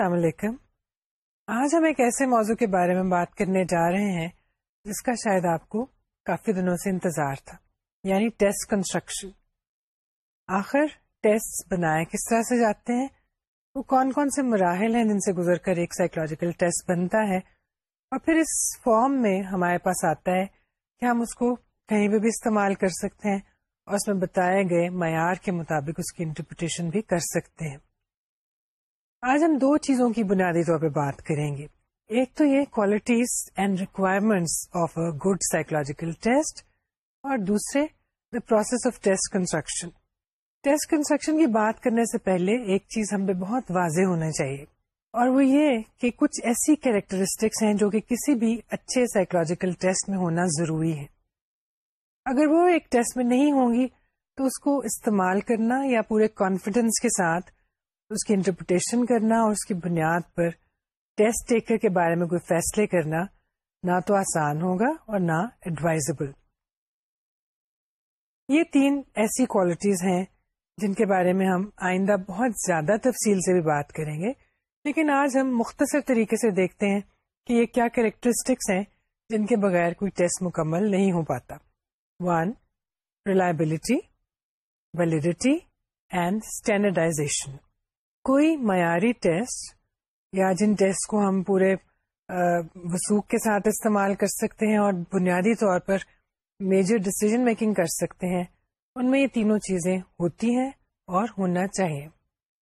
السلام علیکم۔ آج ہم ایک ایسے موضوع کے بارے میں بات کرنے جا رہے ہیں، جس کا شاید آپ کو کافی دنوں سے انتظار تھا یعنی ٹیسٹ کنسٹرکشن۔ آخر ٹیسٹ بنائے کس طرح سے جاتے ہیں؟ وہ کون کون سے مراحل ہیں جن سے گزر کر ایک سائیکولوجیکل ٹیسٹ بنتا ہے؟ اور پھر اس فارم میں ہمارے پاس آتا ہے کہ ہم اس کو کہیں پہ بھی استعمال کر سکتے ہیں اور اس میں بتائے گئے معیار کے مطابق اس کی انٹرپریٹیشن بھی کر سکتے ہیں۔ آج ہم دو چیزوں کی بنیادی طور پہ بات کریں گے۔ ایک تو یہ qualities and requirements of a good psychological test اور دوسرے the process of test construction test construction کی بات کرنے سے پہلے ایک چیز ہم پہ بہت واضح ہونا چاہیے۔ اور وہ یہ کہ کچھ ایسی کیریکٹرسٹکس ہیں جو کہ کسی بھی اچھے سائیکولوجیکل ٹیسٹ میں ہونا ضروری ہے۔ اگر وہ ایک ٹیسٹ میں نہیں ہوں گی تو اس کو استعمال کرنا یا پورے کانفیڈینس کے ساتھ اس کی انٹرپریٹیشن کرنا اور اس کی بنیاد پر ٹیسٹ ٹیکر کے بارے میں کوئی فیصلے کرنا نہ تو آسان ہوگا اور نہ ایڈوائزبل یہ تین ایسی کوالٹیز ہیں جن کے بارے میں ہم آئندہ بہت زیادہ تفصیل سے بھی بات کریں گے، لیکن آج ہم مختصر طریقے سے دیکھتے ہیں کہ یہ کیا کریکٹرسٹکس ہیں جن کے بغیر کوئی ٹیسٹ مکمل نہیں ہو پاتا۔ One reliability validity and standardization کوئی معیاری ٹیسٹ یا جن ٹیسٹ کو ہم پورے وسوخ کے ساتھ استعمال کر سکتے ہیں اور بنیادی طور پر میجر ڈسیزن میکنگ کر سکتے ہیں، ان میں یہ تینوں چیزیں ہوتی ہیں اور ہونا چاہیے۔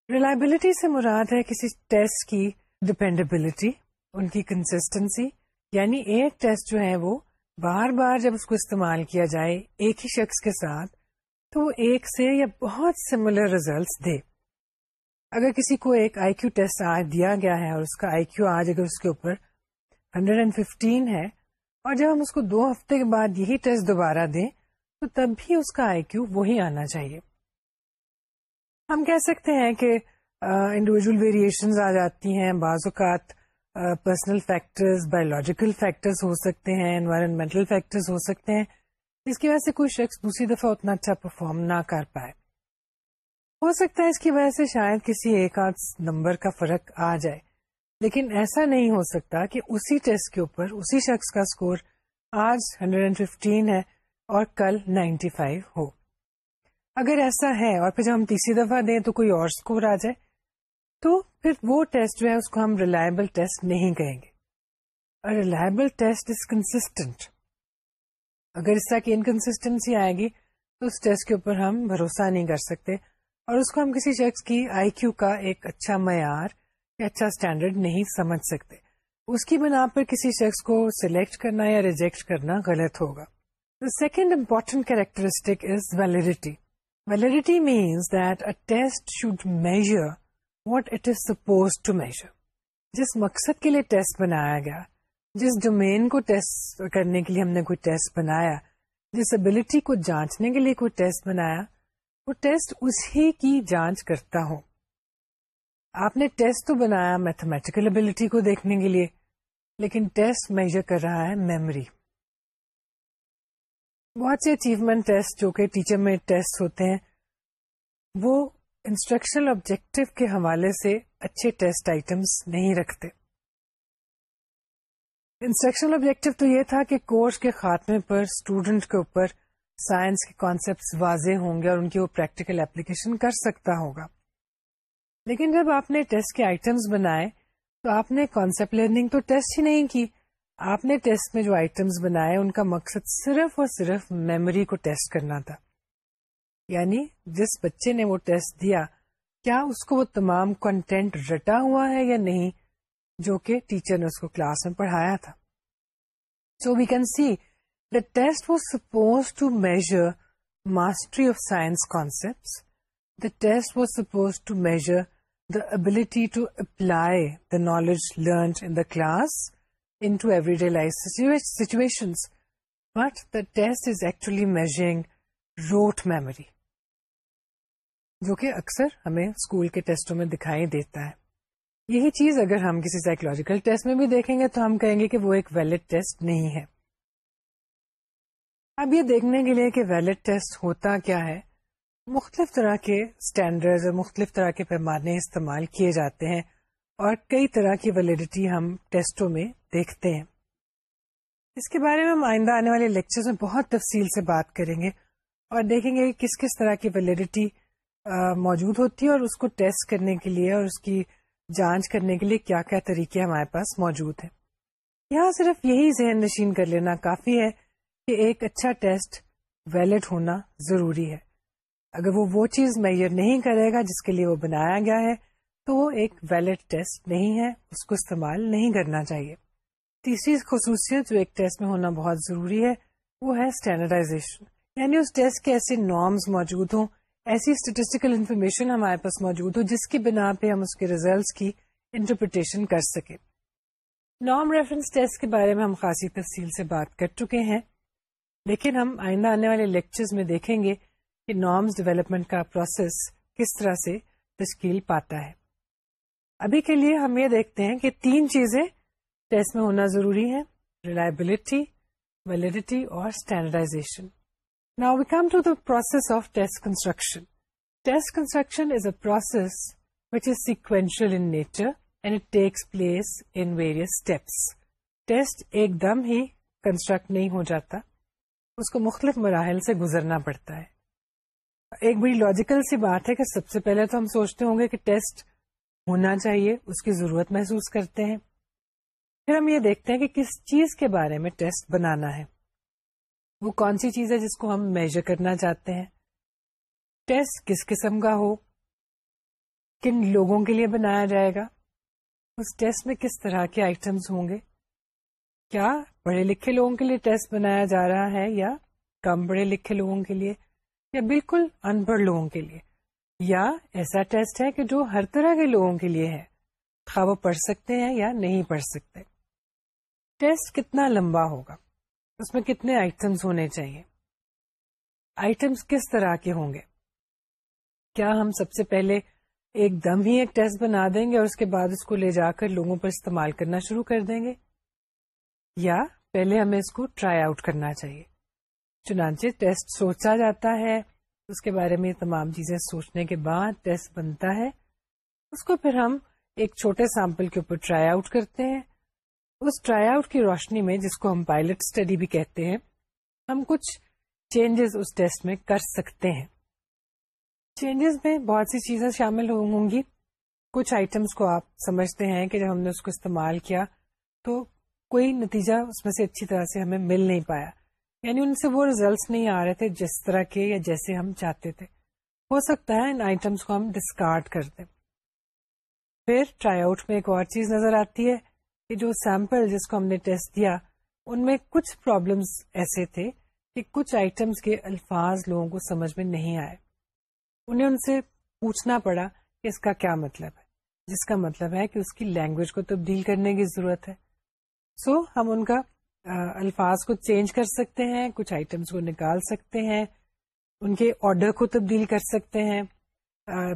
ریلائبلٹی سے مراد ہے کسی ٹیسٹ کی ڈپینڈیبلٹی ان کی کنسٹنسی یعنی ایک ٹیسٹ جو ہے وہ بار بار جب اس کو استعمال کیا جائے ایک ہی شخص کے ساتھ، تو وہ ایک سے یا بہت سملر ریزلٹس دے۔ اگر کسی کو ایک آئی کیو ٹیسٹ آج دیا گیا ہے اور اس کا آئی کیو آج اگر اس کے اوپر ہنڈریڈ اینڈ ففٹین ہے اور جب ہم اس کو دو ہفتے کے بعد یہی ٹیسٹ دوبارہ دیں، تو تب بھی اس کا آئی کیو وہی آنا چاہیے۔ ہم کہہ سکتے ہیں کہ انڈیویجل ویریشن آ جاتی ہیں، بعض اوقات پرسنل فیکٹرز بایولوجیکل فیکٹرز ہو سکتے ہیں انوائرمنٹل فیکٹرز ہو سکتے ہیں، جس کی وجہ سے کوئی شخص دوسری دفعہ اتنا اچھا پرفارم نہ کر پائے۔ ہو سکتا ہے اس کی وجہ سے شاید کسی ایک آدھ نمبر کا فرق آ جائے۔ لیکن ایسا نہیں ہو سکتا کہ اسی ٹیسٹ کے اوپر، اسی شخص کا اسکور آج ہنڈریڈ اینڈ ففٹین ہے اور کل نائنٹی فائیو ہو۔ اگر ایسا ہے اور پھر جب ہم تیسری دفعہ دیں تو کوئی اور اسکور آ جائے، تو پھر وہ ٹیسٹ جو ہے، اس کو ہم ریلائبل ٹیسٹ نہیں کہیں گے۔ ریلائبل ٹیسٹ از کنسٹنٹ اگر اس طرح کی انکنسٹنسی آئے گی تو اس ٹیسٹ کے اوپر ہم بھروسہ نہیں کر سکتے۔ اور اس کو ہم کسی شخص کی آئی کیو کا ایک اچھا معیار یا اچھا اسٹینڈرڈ نہیں سمجھ سکتے۔ اس کی بنا پر کسی شخص کو سلیکٹ کرنا یا ریجیکٹ کرنا غلط ہوگا۔ The second important characteristic is validity validity means that a test should measure what it is suppose to measure جس مقصد کے لیے ٹیسٹ بنایا گیا، جس ڈومین کو ٹیسٹ کرنے کے لیے ہم نے کوئی ٹیسٹ بنایا، جس ابلٹی کو جانچنے کے لیے کوئی ٹیسٹ بنایا وہ ٹیسٹ اسی کی جانچ کرتا ہو آپ نے ٹیسٹ تو بنایا میتھمیٹیکل ابلٹی کو دیکھنے کے لیے، لیکن ٹیسٹ میجر کر رہا ہے میموری۔ بہت سے اچیومنٹ ٹیسٹ جو کہ ٹیچر میں ٹیسٹ ہوتے ہیں، وہ انسٹرکشنل آبجیکٹو کے حوالے سے اچھے ٹیسٹ آئٹمس نہیں رکھتے۔ انسٹرکشنل آبجیکٹو تو یہ تھا کہ کورس کے خاتمے پر اسٹوڈنٹ کے اوپر سائنس کے کانسیپٹ واضح ہوں گے اور ان کی وہ پریکٹیکل اپلیکیشن کر سکتا ہوگا۔ لیکن جب آپ نے ٹیسٹ کے آئٹمس بنائے تو آپ نے کانسیپٹ لرننگ تو ٹیسٹ ہی نہیں کی۔ آپ نے ٹیسٹ میں جو آئٹمس بنائے ان کا مقصد صرف اور صرف میموری کو ٹیسٹ کرنا تھا۔ یعنی جس بچے نے وہ ٹیسٹ دیا، کیا اس کو وہ تمام کنٹینٹ رٹا ہوا ہے یا نہیں، جو کہ ٹیچر نے اس کو کلاس میں پڑھایا تھا۔ So we can see The test was supposed to measure mastery of science concepts. The test was supposed to measure the ability to apply the knowledge learned in the class into everyday life situa situations. But the test is actually measuring rote memory, جو کہ اکثر ہمیں school کے ٹیسٹوں میں دکھائی دیتا ہے یہی چیز اگر ہم کسی سائیکولوجیکل ٹیسٹ میں بھی دیکھیں گے تو ہم کہیں گے کہ وہ ایک ویلڈ ٹیسٹ نہیں ہے اب یہ دیکھنے کے لیے کہ ویلڈ ٹیسٹ ہوتا کیا ہے۔ مختلف طرح کے اسٹینڈرڈ اور مختلف طرح کے پیمانے استعمال کیے جاتے ہیں اور کئی طرح کی ویلڈیٹی ہم ٹیسٹوں میں دیکھتے ہیں۔ اس کے بارے میں ہم آئندہ آنے والے لیکچر میں بہت تفصیل سے بات کریں گے اور دیکھیں گے کہ کس کس طرح کی ویلڈیٹی موجود ہوتی ہے اور اس کو ٹیسٹ کرنے کے لیے اور اس کی جانچ کرنے کے لیے کیا کیا طریقے ہمارے پاس موجود ہیں۔ یہاں صرف یہی ذہن نشین کر لینا کافی ہے کہ ایک اچھا ٹیسٹ ویلڈ ہونا ضروری ہے۔ اگر وہ وہ چیز میئر نہیں کرے گا جس کے لیے وہ بنایا گیا ہے، تو وہ ایک ویلڈ ٹیسٹ نہیں ہے، اس کو استعمال نہیں کرنا چاہیے۔ تیسری خصوصیت جو ایک ٹیسٹ میں ہونا بہت ضروری ہے، وہ ہے اسٹینڈرڈائزیشن یعنی اس ٹیسٹ کے ایسے نارمز موجود ہوں، ایسی اسٹیٹسٹیکل انفارمیشن ہمارے پاس موجود ہو، جس کی بنا پہ ہم اس کے ریزلٹس کی انٹرپریٹیشن کر سکیں۔ نارم ریفرنس ٹیسٹ کے بارے میں ہم خاصی تفصیل سے بات کر چکے ہیں۔ لیکن ہم آئندہ آنے والے لیکچرز میں دیکھیں گے کہ نارمز ڈیولپمنٹ کا پروسیس کس طرح سے تشکیل پاتا ہے ابھی کے لیے ہم یہ دیکھتے ہیں کہ تین چیزیں ٹیسٹ میں ہونا ضروری ہے ریلائبلٹی ویلڈیٹی اور standardization Now we come to the process of test construction. Test construction is a process which is sequential in nature and it takes place in various steps. Test ایک دم ہی construct نہیں ہو جاتا اس کو مختلف مراحل سے گزرنا پڑتا ہے۔ ایک بڑی لاجیکل سی بات ہے کہ سب سے پہلے تو ہم سوچتے ہوں گے کہ ٹیسٹ ہونا چاہیے، اس کی ضرورت محسوس کرتے ہیں۔ پھر ہم یہ دیکھتے ہیں کہ کس چیز کے بارے میں ٹیسٹ بنانا ہے۔ وہ کون سی چیز ہے جس کو ہم میجر کرنا چاہتے ہیں؟ ٹیسٹ کس قسم کا ہو؟ کن لوگوں کے لیے بنایا جائے گا؟ اس ٹیسٹ میں کس طرح کے آئٹمس ہوں گے؟ کیا پڑھے لکھے لوگوں کے لیے ٹیسٹ بنایا جا رہا ہے یا کم پڑھے لکھے لوگوں کے لیے یا بالکل ان پڑھ لوگوں کے لیے؟ یا ایسا ٹیسٹ ہے کہ جو ہر طرح کے لوگوں کے لیے ہے؟ خواہ وہ پڑھ سکتے ہیں یا نہیں پڑھ سکتے۔ ٹیسٹ کتنا لمبا ہوگا؟ اس میں کتنے آئٹمس ہونے چاہیے؟ آئٹمس کس طرح کے ہوں گے؟ کیا ہم سب سے پہلے ایک دم ہی ایک ٹیسٹ بنا دیں گے اور اس کے بعد اس کو لے جا کر لوگوں پر استعمال کرنا شروع کر دیں گے؟ یا پہلے ہمیں اس کو ٹرائی آؤٹ کرنا چاہیے۔ چنانچہ ٹیسٹ سوچا جاتا ہے۔ اس کے بارے میں تمام چیزیں سوچنے کے بعد ٹیسٹ بنتا ہے۔ اس کو پھر ہم ایک چھوٹے سیمپل کے اوپر ٹرائی آؤٹ کرتے ہیں۔ اس ٹرائی آؤٹ کی روشنی میں جس کو ہم پائلٹ اسٹڈی بھی کہتے ہیں، ہم کچھ چینجز اس ٹیسٹ میں کر سکتے ہیں۔ چینجز میں بہت سی چیزیں شامل ہوں گی۔ کچھ آئٹمس کو آپ سمجھتے ہیں کہ جب ہم نے اس کو استعمال کیا تو کوئی نتیجہ اس میں سے اچھی طرح سے ہمیں مل نہیں پایا۔ یعنی ان سے وہ ریزلٹس نہیں آ رہے تھے جس طرح کے یا جیسے ہم چاہتے تھے۔ ہو سکتا ہے ان آئٹمس کو ہم ڈسکارڈ کر دیں۔ پھر ٹرائی آؤٹ میں ایک اور چیز نظر آتی ہے کہ جو سیمپل جس کو ہم نے ٹیسٹ دیا، ان میں کچھ پرابلمس ایسے تھے کہ کچھ آئٹمس کے الفاظ لوگوں کو سمجھ میں نہیں آئے۔ انہیں ان سے پوچھنا پڑا کہ اس کا کیا مطلب ہے۔ جس کا مطلب ہے کہ اس کی لینگویج کو تبدیل کرنے کی ضرورت ہے۔ سو so, ہم ان کا الفاظ کو چینج کر سکتے ہیں کچھ آئٹمس کو نکال سکتے ہیں ان کے آرڈر کو تبدیل کر سکتے ہیں۔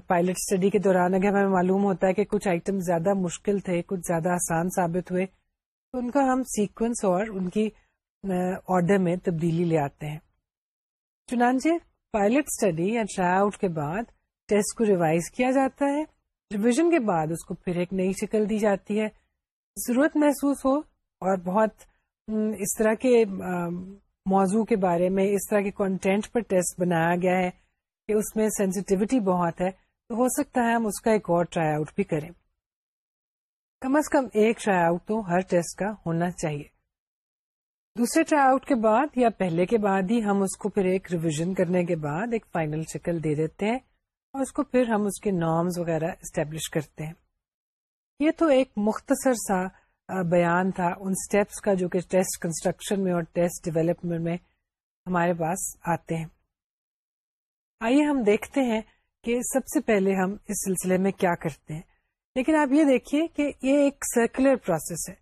پائلٹ اسٹڈی کے دوران اگر ہمیں معلوم ہوتا ہے کہ کچھ آئٹم زیادہ مشکل تھے کچھ زیادہ آسان ثابت ہوئے تو ان کا ہم سیکوینس اور ان کی آرڈر میں تبدیلی لے آتے ہیں۔ چنانچہ پائلٹ اسٹڈی یا ٹرائی آؤٹ کے بعد ٹیسٹ کو ریوائز کیا جاتا ہے۔ ریویژن کے بعد اس کو پھر ایک نئی شکل دی جاتی ہے۔ ضرورت محسوس ہو اور بہت اس طرح کے موضوع کے بارے میں، اس طرح کے کانٹینٹ پر ٹیسٹ بنایا گیا ہے کہ اس میں سینسٹیوٹی بہت ہے، تو ہو سکتا ہے ہم اس کا ایک اور ٹرائی آؤٹ بھی کریں۔ کم از کم ایک ٹرائی آؤٹ تو ہر ٹیسٹ کا ہونا چاہیے۔ دوسرے ٹرائی آؤٹ کے بعد یا پہلے کے بعد ہی ہم اس کو پھر ایک ریویژن کرنے کے بعد ایک فائنل شکل دے دیتے ہیں اور اس کو پھر ہم اس کے نارمز وغیرہ اسٹیبلش کرتے ہیں۔ یہ تو ایک مختصر سا بیان تھا، ان اسٹیپس کا جو کہ ٹیسٹ کنسٹرکشن میں اور ٹیسٹ ڈیولپمنٹ میں ہمارے پاس آتے ہیں۔ آئیے ہم دیکھتے ہیں کہ سب سے پہلے ہم اس سلسلے میں کیا کرتے ہیں۔ لیکن آپ یہ دیکھیے کہ یہ ایک سرکولر پروسیس ہے،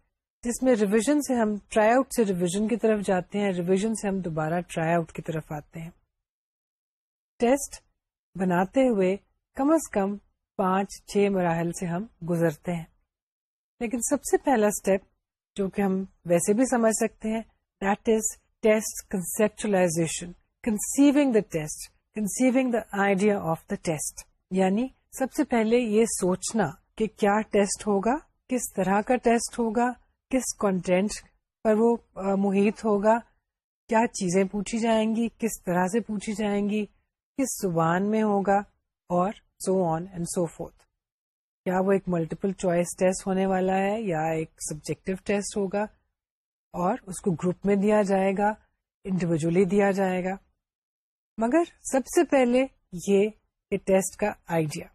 جس میں ریویژن سے ہم ٹرائی آؤٹ سے ریویژن کی طرف جاتے ہیں ریویژن سے ہم دوبارہ ٹرائی آؤٹ کی طرف آتے ہیں۔ ٹیسٹ بناتے ہوئے کم از کم پانچ، چھ مراحل سے ہم گزرتے ہیں۔ لیکن سب سے پہلا اسٹیپ جو کہ ہم ویسے بھی سمجھ سکتے ہیں that is test conceptualization conceiving the test conceiving the idea of the test یعنی سب سے پہلے یہ سوچنا کہ کیا ٹیسٹ ہوگا، کس طرح کا ٹیسٹ ہوگا، کس کنٹینٹ پر وہ محیط ہوگا، کیا چیزیں پوچھی جائیں گی، کس طرح سے پوچھی جائیں گی، کس زبان میں ہوگا، اور سو آن اینڈ سو فورتھ کیا وہ ایک ملٹیپل چوائس ٹیسٹ ہونے والا ہے یا ایک سبجیکٹو ٹیسٹ ہوگا اور اس کو گروپ میں دیا جائے گا انڈیویجلی دیا جائے گا۔ مگر سب سے پہلے یہ ٹیسٹ کا آئیڈیا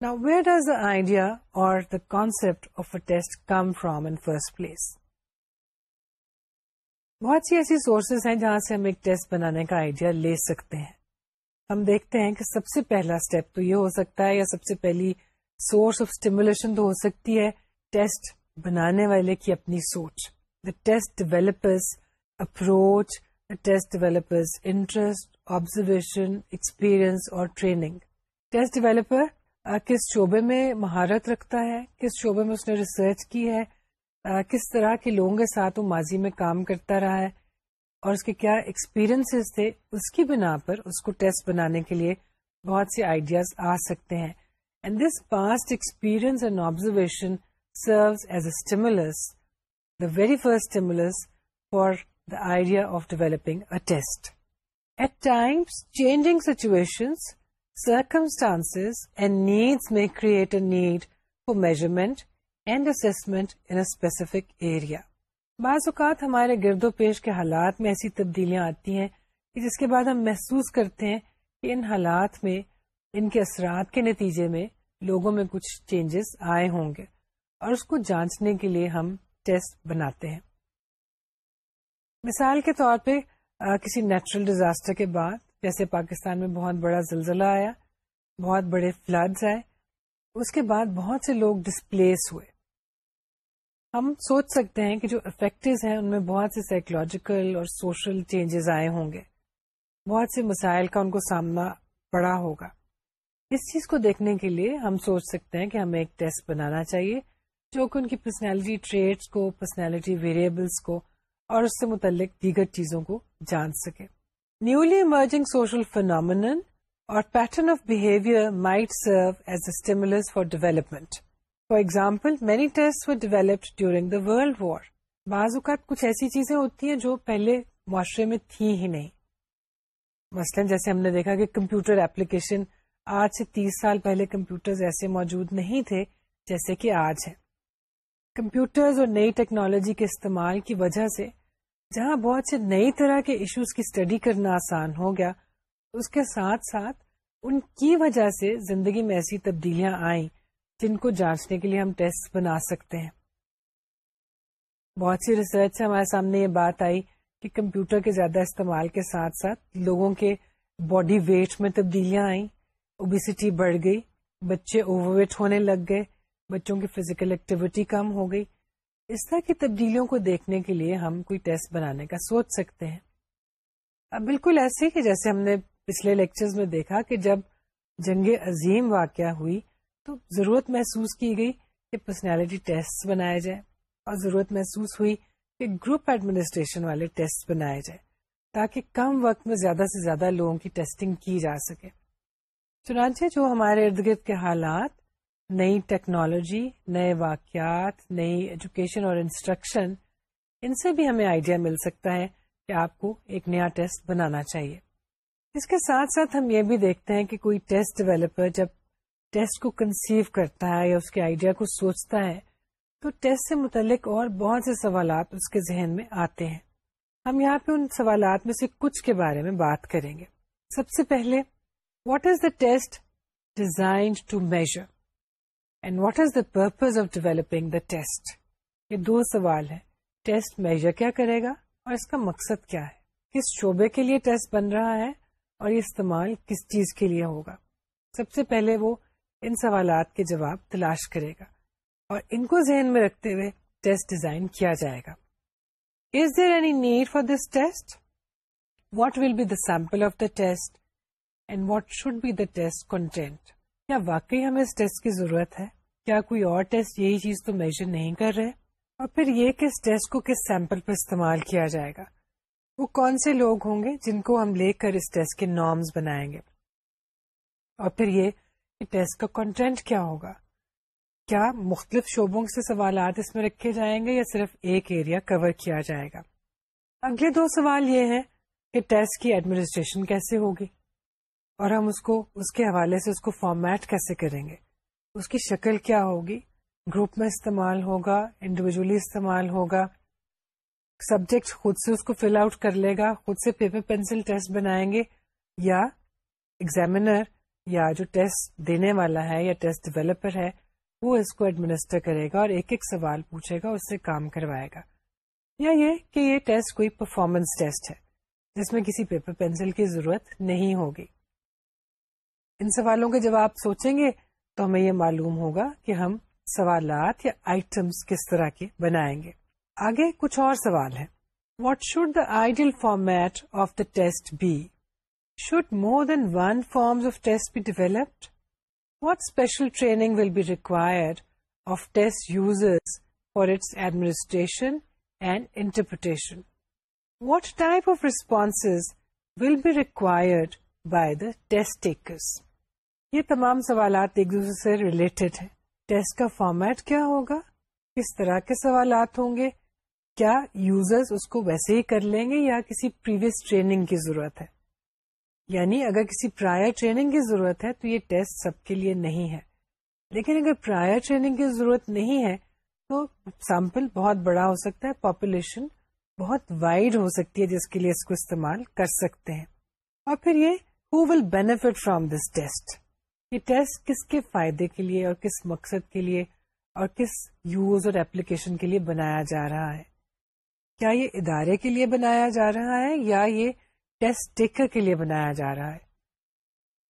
نا ویئر ڈز دا آئیڈیا اور the concept of a test come from in first place بہت سی ایسی سورسز ہیں جہاں سے ہم ایک ٹیسٹ بنانے کا آئیڈیا لے سکتے ہیں۔ ہم دیکھتے ہیں کہ سب سے پہلا اسٹیپ تو یہ ہو سکتا ہے یا سب سے پہلی سورس آف اسٹیمولیشن تو ہو سکتی ہے ٹیسٹ بنانے والے کی اپنی سوچ۔ The test developers approach the test developers interest observation experience اور ٹریننگ ٹیسٹ ڈیویلپر کس شعبے میں مہارت رکھتا ہے؟ کس شعبے میں اس نے ریسرچ کی ہے؟ کس طرح کے لوگوں کے ساتھ وہ ماضی میں کام کرتا رہا ہے؟ اور اس کے کیا ایکسپیرئنس تھے؟ اس کی بنا پر اس کو ٹیسٹ بنانے کے لیے بہت سے آئیڈیاز آ سکتے ہیں۔ And this past experience and observation serves as a stimulus the very first stimulus for the idea of developing a test at times changing situation circumstances and needs may create a need for measurement and assessment in specific area بعض اوقات ہمارے گرد و پیش کے حالات میں ایسی تبدیلیاں آتی ہیں کہ جس کے بعد ہم محسوس کرتے ہیں کہ ان حالات میں ان کے اثرات کے نتیجے میں لوگوں میں کچھ چینجز آئے ہوں گے اور اس کو جانچنے کے لیے ہم ٹیسٹ بناتے ہیں۔ مثال کے طور پہ کسی نیچرل ڈیزاسٹر کے بعد، جیسے پاکستان میں بہت بڑا زلزلہ آیا، بہت بڑے فلڈز آئے، اس کے بعد بہت سے لوگ ڈسپلیس ہوئے۔ ہم سوچ سکتے ہیں کہ جو افیکٹز ہیں، ان میں بہت سے سائیکولوجیکل اور سوشل چینجز آئے ہوں گے۔ بہت سے مسائل کا ان کو سامنا پڑا ہوگا۔ اس چیز کو دیکھنے کے لیے ہم سوچ سکتے ہیں کہ ہمیں ایک ٹیسٹ بنانا چاہیے، جو کہ ان کی پرسنالٹی ٹریٹس کو پرسنالٹی ویریبلس کو اور اس سے متعلق دیگر چیزوں کو جان سکے۔ نیولی ایمرجنگ سوشل فنامن اور pattern of behaviour might serve as a stimulus for development for example many test developed during the world war بعض اوقات کچھ ایسی چیزیں ہوتی ہیں جو پہلے معاشرے میں تھی ہی نہیں۔ مثلاً جیسے ہم نے دیکھا کہ کمپیوٹر ایپلیکیشن آج سے تیس سال پہلے کمپیوٹر ایسے موجود نہیں تھے جیسے کہ آج ہے کمپیوٹرز اور نئی ٹیکنالوجی کے استعمال کی وجہ سے جہاں بہت سے نئی طرح کے ایشوز کی اسٹڈی کرنا آسان ہو گیا، اس کے ساتھ ساتھ ان کی وجہ سے زندگی میں ایسی تبدیلیاں آئیں جن کو جانچنے کے لیے ہم ٹیسٹ بنا سکتے ہیں۔ بہت سی ریسرچ سے ہمارے سامنے یہ بات آئی کہ کمپیوٹر کے زیادہ استعمال کے ساتھ ساتھ لوگوں کے باڈی ویٹ میں تبدیلیاں آئیں۔ اوبیسٹی بڑھ گئی، بچے اوور ویٹ ہونے لگ گئے، بچوں کی فزیکل ایکٹیویٹی کم ہو گئی۔ اس طرح کی تبدیلیوں کو دیکھنے کے لیے ہم کوئی ٹیسٹ بنانے کا سوچ سکتے ہیں۔ اب بالکل ایسے کہ جیسے ہم نے پچھلے لیکچرز میں دیکھا کہ جب جنگ عظیم واقعہ ہوئی تو ضرورت محسوس کی گئی کہ پرسنالٹی ٹیسٹ بنائے جائے اور ضرورت محسوس ہوئی کہ گروپ ایڈمنسٹریشن والے ٹیسٹ بنائے جائے تاکہ کم وقت میں زیادہ سے زیادہ لوگوں کی ٹیسٹنگ کی جا سکے۔ چنانچہ جو ہمارے ارد گرد کے حالات، نئی ٹیکنالوجی، نئے واقعات، نئی ایجوکیشن اور انسٹرکشن، ان سے بھی ہمیں آئیڈیا مل سکتا ہے کہ آپ کو ایک نیا ٹیسٹ بنانا چاہیے۔ اس کے ساتھ ساتھ ہم یہ بھی دیکھتے ہیں کہ کوئی ٹیسٹ ڈیولپر جب ٹیسٹ کو کنسیو کرتا ہے یا اس کے آئیڈیا کو سوچتا ہے، تو ٹیسٹ سے متعلق اور بہت سے سوالات اس کے ذہن میں آتے ہیں۔ ہم یہاں پہ ان سوالات میں سے کچھ کے بارے میں بات کریں گے۔ سب سے پہلے what is the test designed to measure and what is the purpose of developing the test یہ دو سوال ہے ٹیسٹ میجر کیا کرے گا اور اس کا مقصد کیا ہے؟ کس شعبے کے لیے ٹیسٹ بن رہا ہے اور یہ استعمال کس چیز کے لیے ہوگا؟ سب سے پہلے وہ ان سوالات کے جواب تلاش کرے گا اور ان کو ذہن میں رکھتے ہوئے ٹیسٹ ڈیزائن کیا جائے گا۔ Is there any need for this test what will be the sample of the test and what should be the test content کیا واقعی ہمیں اس ٹیسٹ کی ضرورت ہے؟ کیا کوئی اور ٹیسٹ یہی چیز تو میجر نہیں کر رہے؟ اور پھر یہ کس ٹیسٹ کو کس سیمپل پر استعمال کیا جائے گا؟ وہ کون سے لوگ ہوں گے جن کو ہم لے کر اس ٹیسٹ کے نارمز بنائیں گے؟ اور پھر یہ ٹیسٹ کا کنٹینٹ کیا ہوگا؟ کیا مختلف شعبوں سے سوالات اس میں رکھے جائیں گے یا صرف ایک ایریا کور کیا جائے گا؟ اگلے دو سوال یہ ہیں کہ ٹیسٹ کی ایڈمنسٹریشن کیسے ہوگی؟ اور ہم اس کو، اس کے حوالے سے اس کو فارمیٹ کیسے کریں گے؟ اس کی شکل کیا ہوگی؟ گروپ میں استعمال ہوگا؟ انڈیویجلی استعمال ہوگا؟ سبجیکٹ خود سے اس کو فل آؤٹ کر لے گا؟ خود سے پیپر پینسل ٹیسٹ بنائیں گے؟ یا ایگزامینر یا جو ٹیسٹ دینے والا ہے یا ٹیسٹ ڈیولپر ہے، وہ اس کو ایڈمنسٹر کرے گا اور ایک ایک سوال پوچھے گا، اس سے کام کروائے گا۔ یا یہ کہ یہ ٹیسٹ کوئی پرفارمنس ٹیسٹ ہے، جس میں کسی پیپر پینسل کی ضرورت نہیں ہوگی۔ ان سوالوں کے جواب سوچیں گے تو ہمیں یہ معلوم ہوگا کہ ہم سوالات یا آئٹمس کس طرح کے بنائیں گے۔ آگے کچھ اور سوال ہے what should the ideal format of the test be should more than one forms of test be developed what special training will be required of test users for its administration and interpretation what type of response will be required by the test takers یہ تمام سوالات ایک دوسرے سے related ہیں۔ Test کا format کیا ہوگا؟ کس طرح کے سوالات ہوں گے؟ کیا یوزرز اس کو ویسے ہی کر لیں گے یا کسی پریویس ٹریننگ کی ضرورت ہے؟ یعنی اگر کسی پرائر ٹریننگ کی ضرورت ہے تو یہ ٹیسٹ سب کے لیے نہیں ہے۔ لیکن اگر پرائر ٹریننگ کی ضرورت نہیں ہے تو سیمپل بہت بڑا ہو سکتا ہے پاپولیشن بہت وائڈ ہو سکتی ہے، جس کے لیے اس کو استعمال کر سکتے ہیں۔ اور پھر یہ who will benefit from this test یہ ٹیسٹ کس کے فائدے کے لیے اور کس مقصد کے لیے اور کس یوز اور ایپلیکیشن کے لیے بنایا جا رہا ہے کیا یہ ادارے کے لیے بنایا جا رہا ہے یا یہ ٹیسٹ ٹیکر کے لیے بنایا جا رہا ہے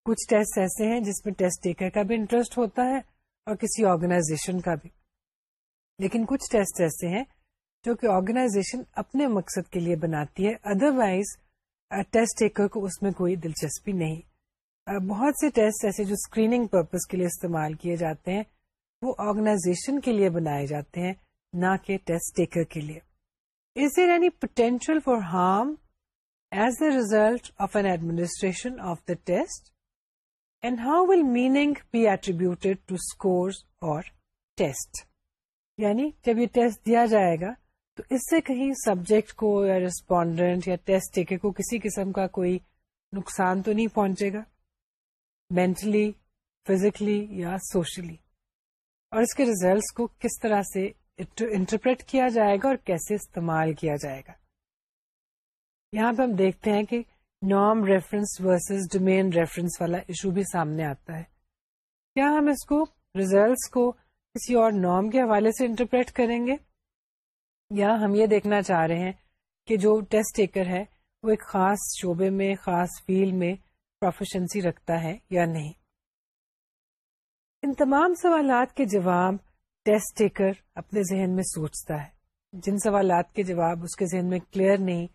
کچھ ٹیسٹ ایسے ہیں جس میں ٹیسٹ ٹیکر کا بھی انٹرسٹ ہوتا ہے اور کسی آرگنائزیشن کا بھی لیکن کچھ ٹیسٹ ایسے ہیں جو کہ آرگنائزیشن اپنے مقصد کے لیے بناتی ہے ادر وائز ٹیسٹ ٹیکر کو اس میں کوئی دلچسپی نہیں۔ بہت سے ٹیسٹ ایسے جو اسکریننگ پرپز کے لیے استعمال کیے جاتے ہیں، وہ آرگنائزیشن کے لیے بنائے جاتے ہیں، نہ کہ ٹیسٹ ٹیکر کے لیے۔ Is there any potential for harm as the result of an administration of the test and how will meaning be attributed to score اور ٹیسٹ یعنی جب یہ ٹیسٹ دیا جائے گا تو اس سے کہیں سبجیکٹ کو یا ریسپونڈنٹ یا ٹیسٹ ٹیکے کو کسی قسم کا کوئی نقصان تو نہیں پہنچے گا مینٹلی فزیکلی یا سوشلی اور اس کے ریزلٹس کو کس طرح سے انٹرپریٹ کیا جائے گا اور کیسے استعمال کیا جائے گا؟ یہاں پہ ہم دیکھتے ہیں کہ نام ریفرنس ورسز ڈومین ریفرنس والا ایشو بھی سامنے آتا ہے۔ کیا ہم اس کو ریزلٹس کو کسی اور نام کے حوالے سے انٹرپریٹ کریں گے؟ یا ہم یہ دیکھنا چاہ رہے ہیں کہ جو ٹیسٹ ٹیکر ہے، وہ ایک خاص شعبے میں، خاص فیلڈ میں پروفیشنسی رکھتا ہے یا نہیں؟ ان تمام سوالات کے جواب ٹیسٹ ٹیکر اپنے ذہن میں سوچتا ہے۔ جن سوالات کے جواب اس کے ذہن میں کلیئر نہیں،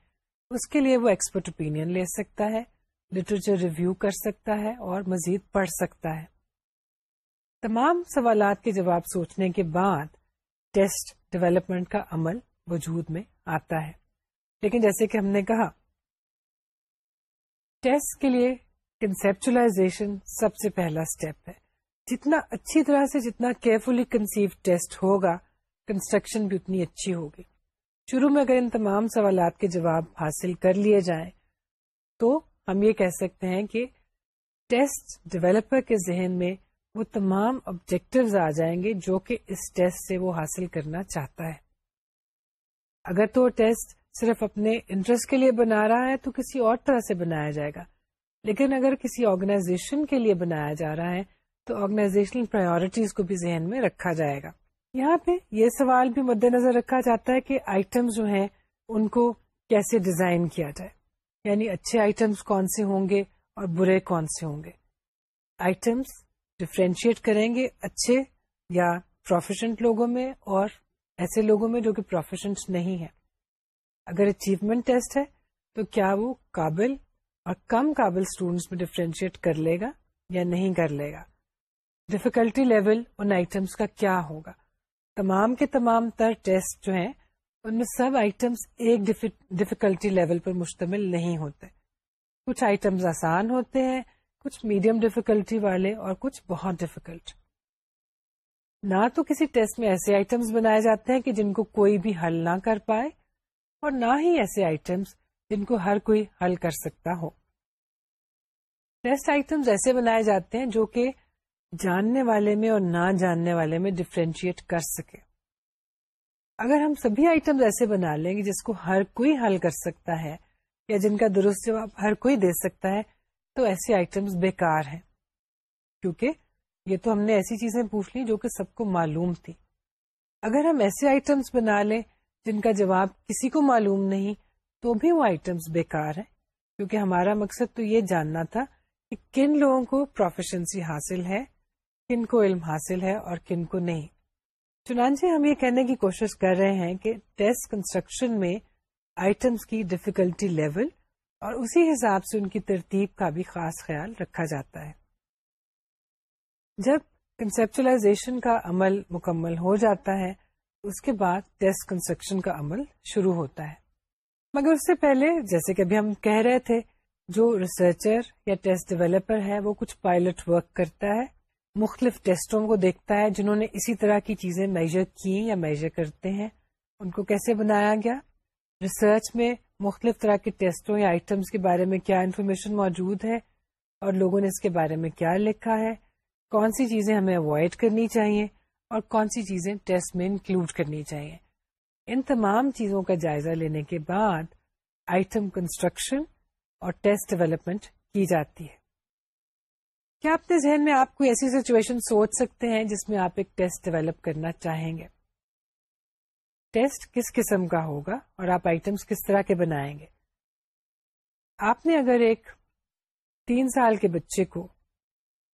اس کے لیے وہ ایکسپرٹ اوپینین لے سکتا ہے لٹریچر ریویو کر سکتا ہے اور مزید پڑھ سکتا ہے۔ تمام سوالات کے جواب سوچنے کے بعد ٹیسٹ ڈیولپمنٹ کا عمل وجود میں آتا ہے۔ لیکن جیسے کہ ہم نے کہا، ٹیسٹ کے لیے کنسپچلائزیشن سب سے پہلا اسٹیپ ہے۔ جتنا اچھی طرح سے جتنا کیئرفلی کنسیو ٹیسٹ ہوگا کنسٹرکشن بھی اتنی اچھی ہوگی۔ شروع میں اگر ان تمام سوالات کے جواب حاصل کر لیے جائیں، تو ہم یہ کہہ سکتے ہیں کہ ٹیسٹ ڈیولپر کے ذہن میں وہ تمام آبجیکٹوز آ جائیں گے جو کہ اس ٹیسٹ سے وہ حاصل کرنا چاہتا ہے۔ اگر تو ٹیسٹ صرف اپنے انٹرسٹ کے لیے بنا رہا ہے، تو کسی اور طرح سے بنایا جائے گا۔ لیکن اگر کسی آرگنائزیشن کے لیے بنایا جا رہا ہے، تو آرگنائزیشنل پرائیورٹیز کو بھی ذہن میں رکھا جائے گا۔ یہاں پہ یہ سوال بھی مد نظر رکھا جاتا ہے کہ آئٹمس جو ہیں، ان کو کیسے ڈیزائن کیا جائے۔ یعنی اچھے آئٹمس کون سے ہوں گے اور برے کون سے ہوں گے۔ آئٹمس ڈفرینشیٹ کریں گے اچھے یا پروفیشنٹ لوگوں میں اور ایسے لوگوں میں جو کہ پروفیشنٹ نہیں ہے اگر اچیومنٹ ٹیسٹ ہے تو کیا وہ قابل اور کم قابل اسٹوڈینٹس میں ڈفرینشیٹ کر لے گا یا نہیں کر لے گا؟ ڈفیکلٹی لیول ان آئٹمس کا کیا ہوگا؟ تمام کے تمام تر ٹیسٹ جو ہیں، ان میں سب آئٹمس ایک ڈفیکلٹی لیول پر مشتمل نہیں ہوتے۔ کچھ آئٹمس آسان ہوتے ہیں، کچھ میڈیم ڈیفیکلٹی والے اور کچھ بہت ڈیفیکلٹ نہ تو کسی ٹیسٹ میں ایسے آئٹمس بنائے جاتے ہیں کہ جن کو کوئی بھی حل نہ کر پائے اور نہ ہی ایسے آئٹمس جن کو ہر کوئی حل کر سکتا ہو۔ ٹیسٹ آئٹمس ایسے بنائے جاتے ہیں جو کہ جاننے والے میں اور نہ جاننے والے میں ڈفرینشیٹ کر سکے۔ اگر ہم سبھی آئٹمس ایسے بنا لیں گے جس کو ہر کوئی حل کر سکتا ہے یا جن کا درست جواب ہر کوئی دے سکتا ہے تو ایسے آئٹمس بیکار ہیں۔ کیونکہ یہ تو ہم نے ایسی چیزیں پوچھ لی جو کہ سب کو معلوم تھی۔ اگر ہم ایسے آئٹمس بنا لیں جن کا جواب کسی کو معلوم نہیں، تو بھی وہ آئٹمس بیکار ہیں۔ کیونکہ ہمارا مقصد تو یہ جاننا تھا کہ کن لوگوں کو پروفیشنسی حاصل ہے، کن کو علم حاصل ہے اور کن کو نہیں۔ چنانچہ ہم یہ کہنے کی کوشش کر رہے ہیں کہ ٹیسٹ کنسٹرکشن میں آئٹمس کی ڈفیکلٹی لیول اور اسی حساب سے ان کی ترتیب کا بھی خاص خیال رکھا جاتا ہے۔ جب کنسپچلائزیشن کا عمل مکمل ہو جاتا ہے، اس کے بعد ٹیسٹ کنسٹرکشن کا عمل شروع ہوتا ہے۔ مگر اس سے پہلے، جیسے کہ ابھی ہم کہہ رہے تھے، جو ریسرچر یا ٹیسٹ ڈیولپر ہے، وہ کچھ پائلٹ ورک کرتا ہے۔ مختلف ٹیسٹوں کو دیکھتا ہے، جنہوں نے اسی طرح کی چیزیں میجر کی یا میجر کرتے ہیں۔ ان کو کیسے بنایا گیا؟ ریسرچ میں مختلف طرح کے ٹیسٹوں یا آئٹمس کے بارے میں کیا انفارمیشن موجود ہے؟ اور لوگوں نے اس کے بارے میں کیا لکھا ہے؟ کون سی چیزیں ہمیں اوائڈ کرنی چاہیے اور کون سی چیزیں ٹیسٹ میں انکلوڈ کرنی چاہیے؟ ان تمام چیزوں کا جائزہ لینے کے بعد آئٹم کنسٹرکشن اور ٹیسٹ ڈیولپمنٹ کی جاتی ہے۔ کیا اپنے ذہن میں آپ کوئی ایسی سچویشن سوچ سکتے ہیں جس میں آپ ایک ٹیسٹ ڈیولپ کرنا چاہیں گے؟ ٹیسٹ کس قسم کا ہوگا اور آپ آئٹمس کس طرح کے بنائیں گے؟ آپ نے اگر ایک تین سال کے بچے کو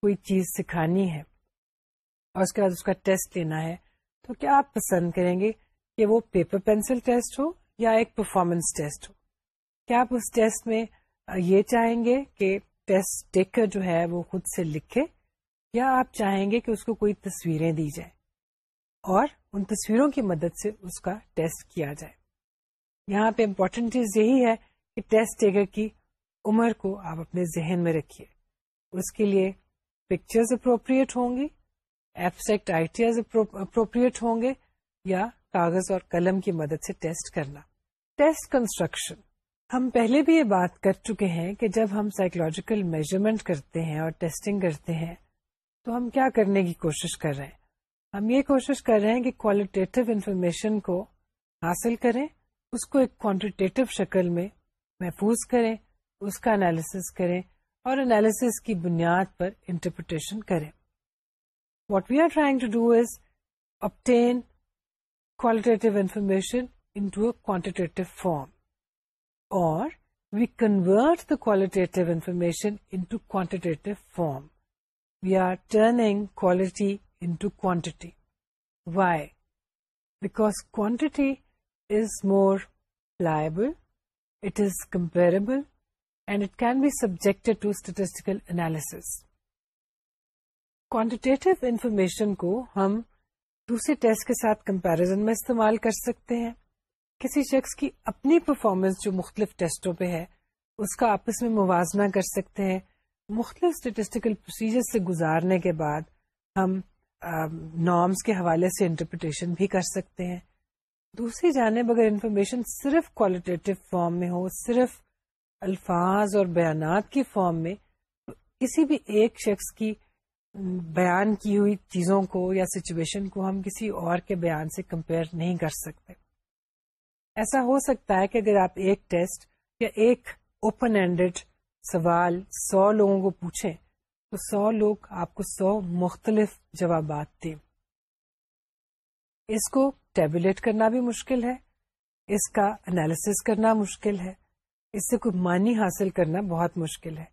کوئی چیز سکھانی ہے اور اس کے بعد اس کا ٹیسٹ لینا ہے، تو کیا آپ پسند کریں گے کہ وہ پیپر پینسل ٹیسٹ ہو یا ایک پرفارمنس ٹیسٹ ہو؟ کیا آپ اس ٹیسٹ میں یہ چاہیں گے کہ ٹیسٹ ٹیکر جو ہے وہ خود سے لکھے یا آپ چاہیں گے کہ اس کو کوئی تصویریں دی جائیں اور ان تصویروں کی مدد سے اس کا ٹیسٹ کیا جائے؟ یہاں پہ امپورٹنٹ چیز یہی ہے کہ ٹیسٹ ٹیکر کی عمر کو آپ اپنے ذہن میں رکھیے۔ اس کے لیے پکچرز اپروپریٹ ہوں گی ایبسٹریکٹ آئیڈیاز اپروپریٹ ہوں گے یا کاغذ اور قلم کی مدد سے ٹیسٹ کرنا ٹیسٹ کنسٹرکشن ہم پہلے بھی یہ بات کر چکے ہیں کہ جب ہم سائیکولوجیکل میجرمنٹ کرتے ہیں اور ٹیسٹنگ کرتے ہیں تو ہم کیا کرنے کی کوشش کر رہے ہیں ہم یہ کوشش کر رہے ہیں کہ کوالٹیٹیو انفارمیشن کو حاصل کریں اس کو ایک کوانٹیٹیو شکل میں محفوظ کریں اس کا انالیس کریں اور انالس کی بنیاد پر انٹرپریٹیشن کریں۔ What we are trying to do is obtain qualitative information into a quantitative form اور we convert the qualitative information into quantitative form we are turning quality into quantity why because quantity is more pliable it is comparable and it can be subjected to statistical analysis. کوانٹیٹیو information کو ہم دوسرے test کے ساتھ comparison میں استعمال کر سکتے ہیں۔ کسی شخص کی اپنی پرفارمنس جو مختلف ٹیسٹوں پہ ہے، اس کا آپس میں موازنہ کر سکتے ہیں۔ مختلف اسٹیٹسٹیکل پروسیجر سے گزارنے کے بعد ہم نارمس کے حوالے سے انٹرپریٹیشن بھی کر سکتے ہیں۔ دوسری جانب اگر انفارمیشن صرف کوالٹیٹیو فارم میں ہو، صرف الفاظ اور بیانات کی فارم میں کسی بھی ایک شخص کی بیان کی ہوئی چیزوں کو یا سچویشن کو ہم کسی اور کے بیان سے کمپیئر نہیں کر سکتے۔ ایسا ہو سکتا ہے کہ اگر آپ ایک ٹیسٹ یا ایک اوپن ہینڈیڈ سوال سو لوگوں کو پوچھیں، تو سو لوگ آپ کو سو مختلف جوابات دیں۔ اس کو ٹیبولیٹ کرنا بھی مشکل ہے، اس کا انالیس کرنا مشکل ہے۔ اس سے کوئی معنی حاصل کرنا بہت مشکل ہے۔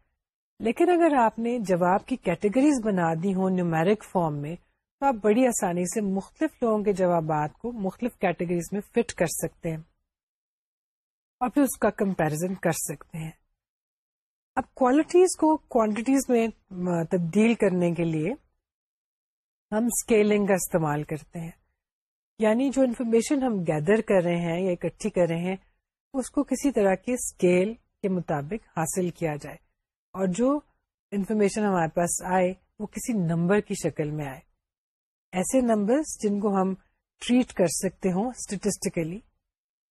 لیکن اگر آپ نے جواب کی کیٹیگریز بنا دی ہوں نیومیرک فارم میں، تو آپ بڑی آسانی سے مختلف لوگوں کے جوابات کو مختلف کیٹیگریز میں فٹ کر سکتے ہیں۔ اور پھر اس کا کمپیرزن کر سکتے ہیں۔ اب کوالٹیز کو کوانٹیٹیز میں تبدیل کرنے کے لیے ہم اسکیلنگ کا استعمال کرتے ہیں۔ یعنی جو انفارمیشن ہم گیدر کر رہے ہیں یا اکٹھی کر رہے ہیں اس کو کسی طرح کے اسکیل کے مطابق حاصل کیا جائے۔ اور جو انفارمیشن ہمارے پاس آئے، وہ کسی نمبر کی شکل میں آئے۔ ایسے نمبرس جن کو ہم ٹریٹ کر سکتے ہوں اسٹیٹسٹیکلی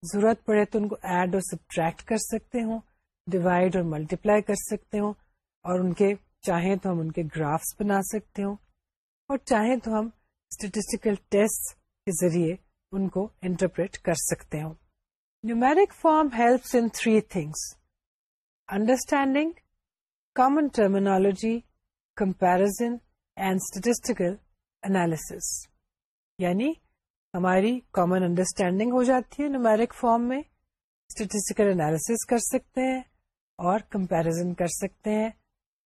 ضرورت پڑے تو ان کو ایڈ اور سبٹریکٹ کر سکتے ہوں ڈیوائڈ اور ملٹیپلائی کر سکتے ہوں، اور ان کے چاہیں تو ہم ان کے گرافس بنا سکتے ہوں۔ اور چاہیں تو ہم اسٹیٹسٹیکل ٹیسٹ کے ذریعے ان کو انٹرپریٹ کر سکتے ہوں۔ Numeric form helps in three things understanding common terminology comparison and statistical analysis یعنی ہماری کامن انڈرسٹینڈنگ ہو جاتی ہے نیومیرک فارم میں اسٹیٹسٹیکل انالیس کر سکتے ہیں اور کمپیرزن کر سکتے ہیں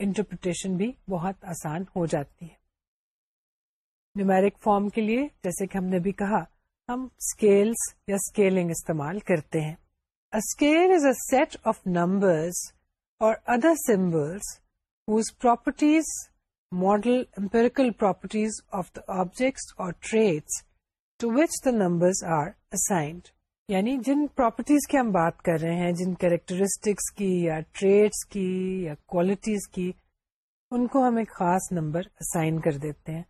انٹرپریٹیشن بھی بہت آسان ہو جاتی ہے نیومیرک فارم کے لیے جیسے کہ ہم نے بھی کہا ہم اسکیلس یا اسکیلنگ استعمال کرتے ہیں۔ Scale is a set of numbers اور other symbols whose properties model empirical properties of the objects اور traits to which the numbers are assigned یعنی جن پراپرٹیز کی ہم بات کر رہے ہیں، جن کیریکٹرسٹکس کی یا ٹریڈس کی یا کوالٹیز کی، ان کو ہم ایک خاص نمبر اسائن کر دیتے ہیں۔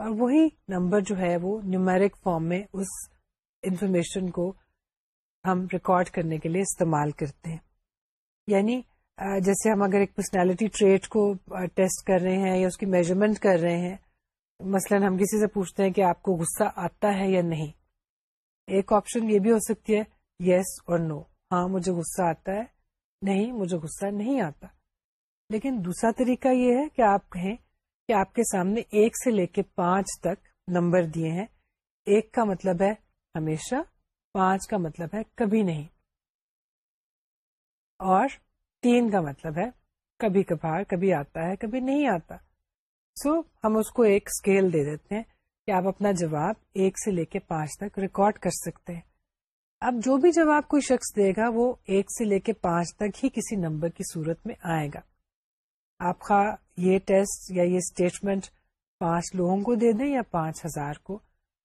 اور وہی نمبر جو ہے وہ نیومیرک فارم میں اس انفارمیشن کو ہم ریکارڈ کرنے کے لیے استعمال کرتے ہیں۔ یعنی جیسے ہم اگر ایک پرسنالٹی ٹریٹ کو ٹیسٹ کر رہے ہیں یا اس کی میجرمنٹ کر رہے ہیں، مثلا ہم کسی سے پوچھتے ہیں کہ آپ کو غصہ آتا ہے یا نہیں۔ ایک آپشن یہ بھی ہو سکتی ہے یس اور نو ہاں مجھے غصہ آتا ہے، نہیں، مجھے غصہ نہیں آتا۔ لیکن دوسرا طریقہ یہ ہے کہ آپ کہیں کہ آپ کے سامنے ایک سے لے کے پانچ تک نمبر دیے ہیں۔ ایک کا مطلب ہے ہمیشہ پانچ کا مطلب ہے کبھی نہیں۔ اور تین کا مطلب ہے کبھی کبھار کبھی آتا ہے کبھی نہیں آتا۔ سو so, ہم اس کو ایک اسکیل دے دیتے ہیں کہ آپ اپنا جواب ایک سے لے کے پانچ تک ریکارڈ کر سکتے ہیں۔ اب جو بھی جواب کوئی شخص دے گا وہ ایک سے لے کے پانچ تک ہی کسی نمبر کی صورت میں آئے گا۔ آپ کا یہ ٹیسٹ یا یہ اسٹیٹمنٹ پانچ لوگوں کو دے دیں یا پانچ ہزار کو؟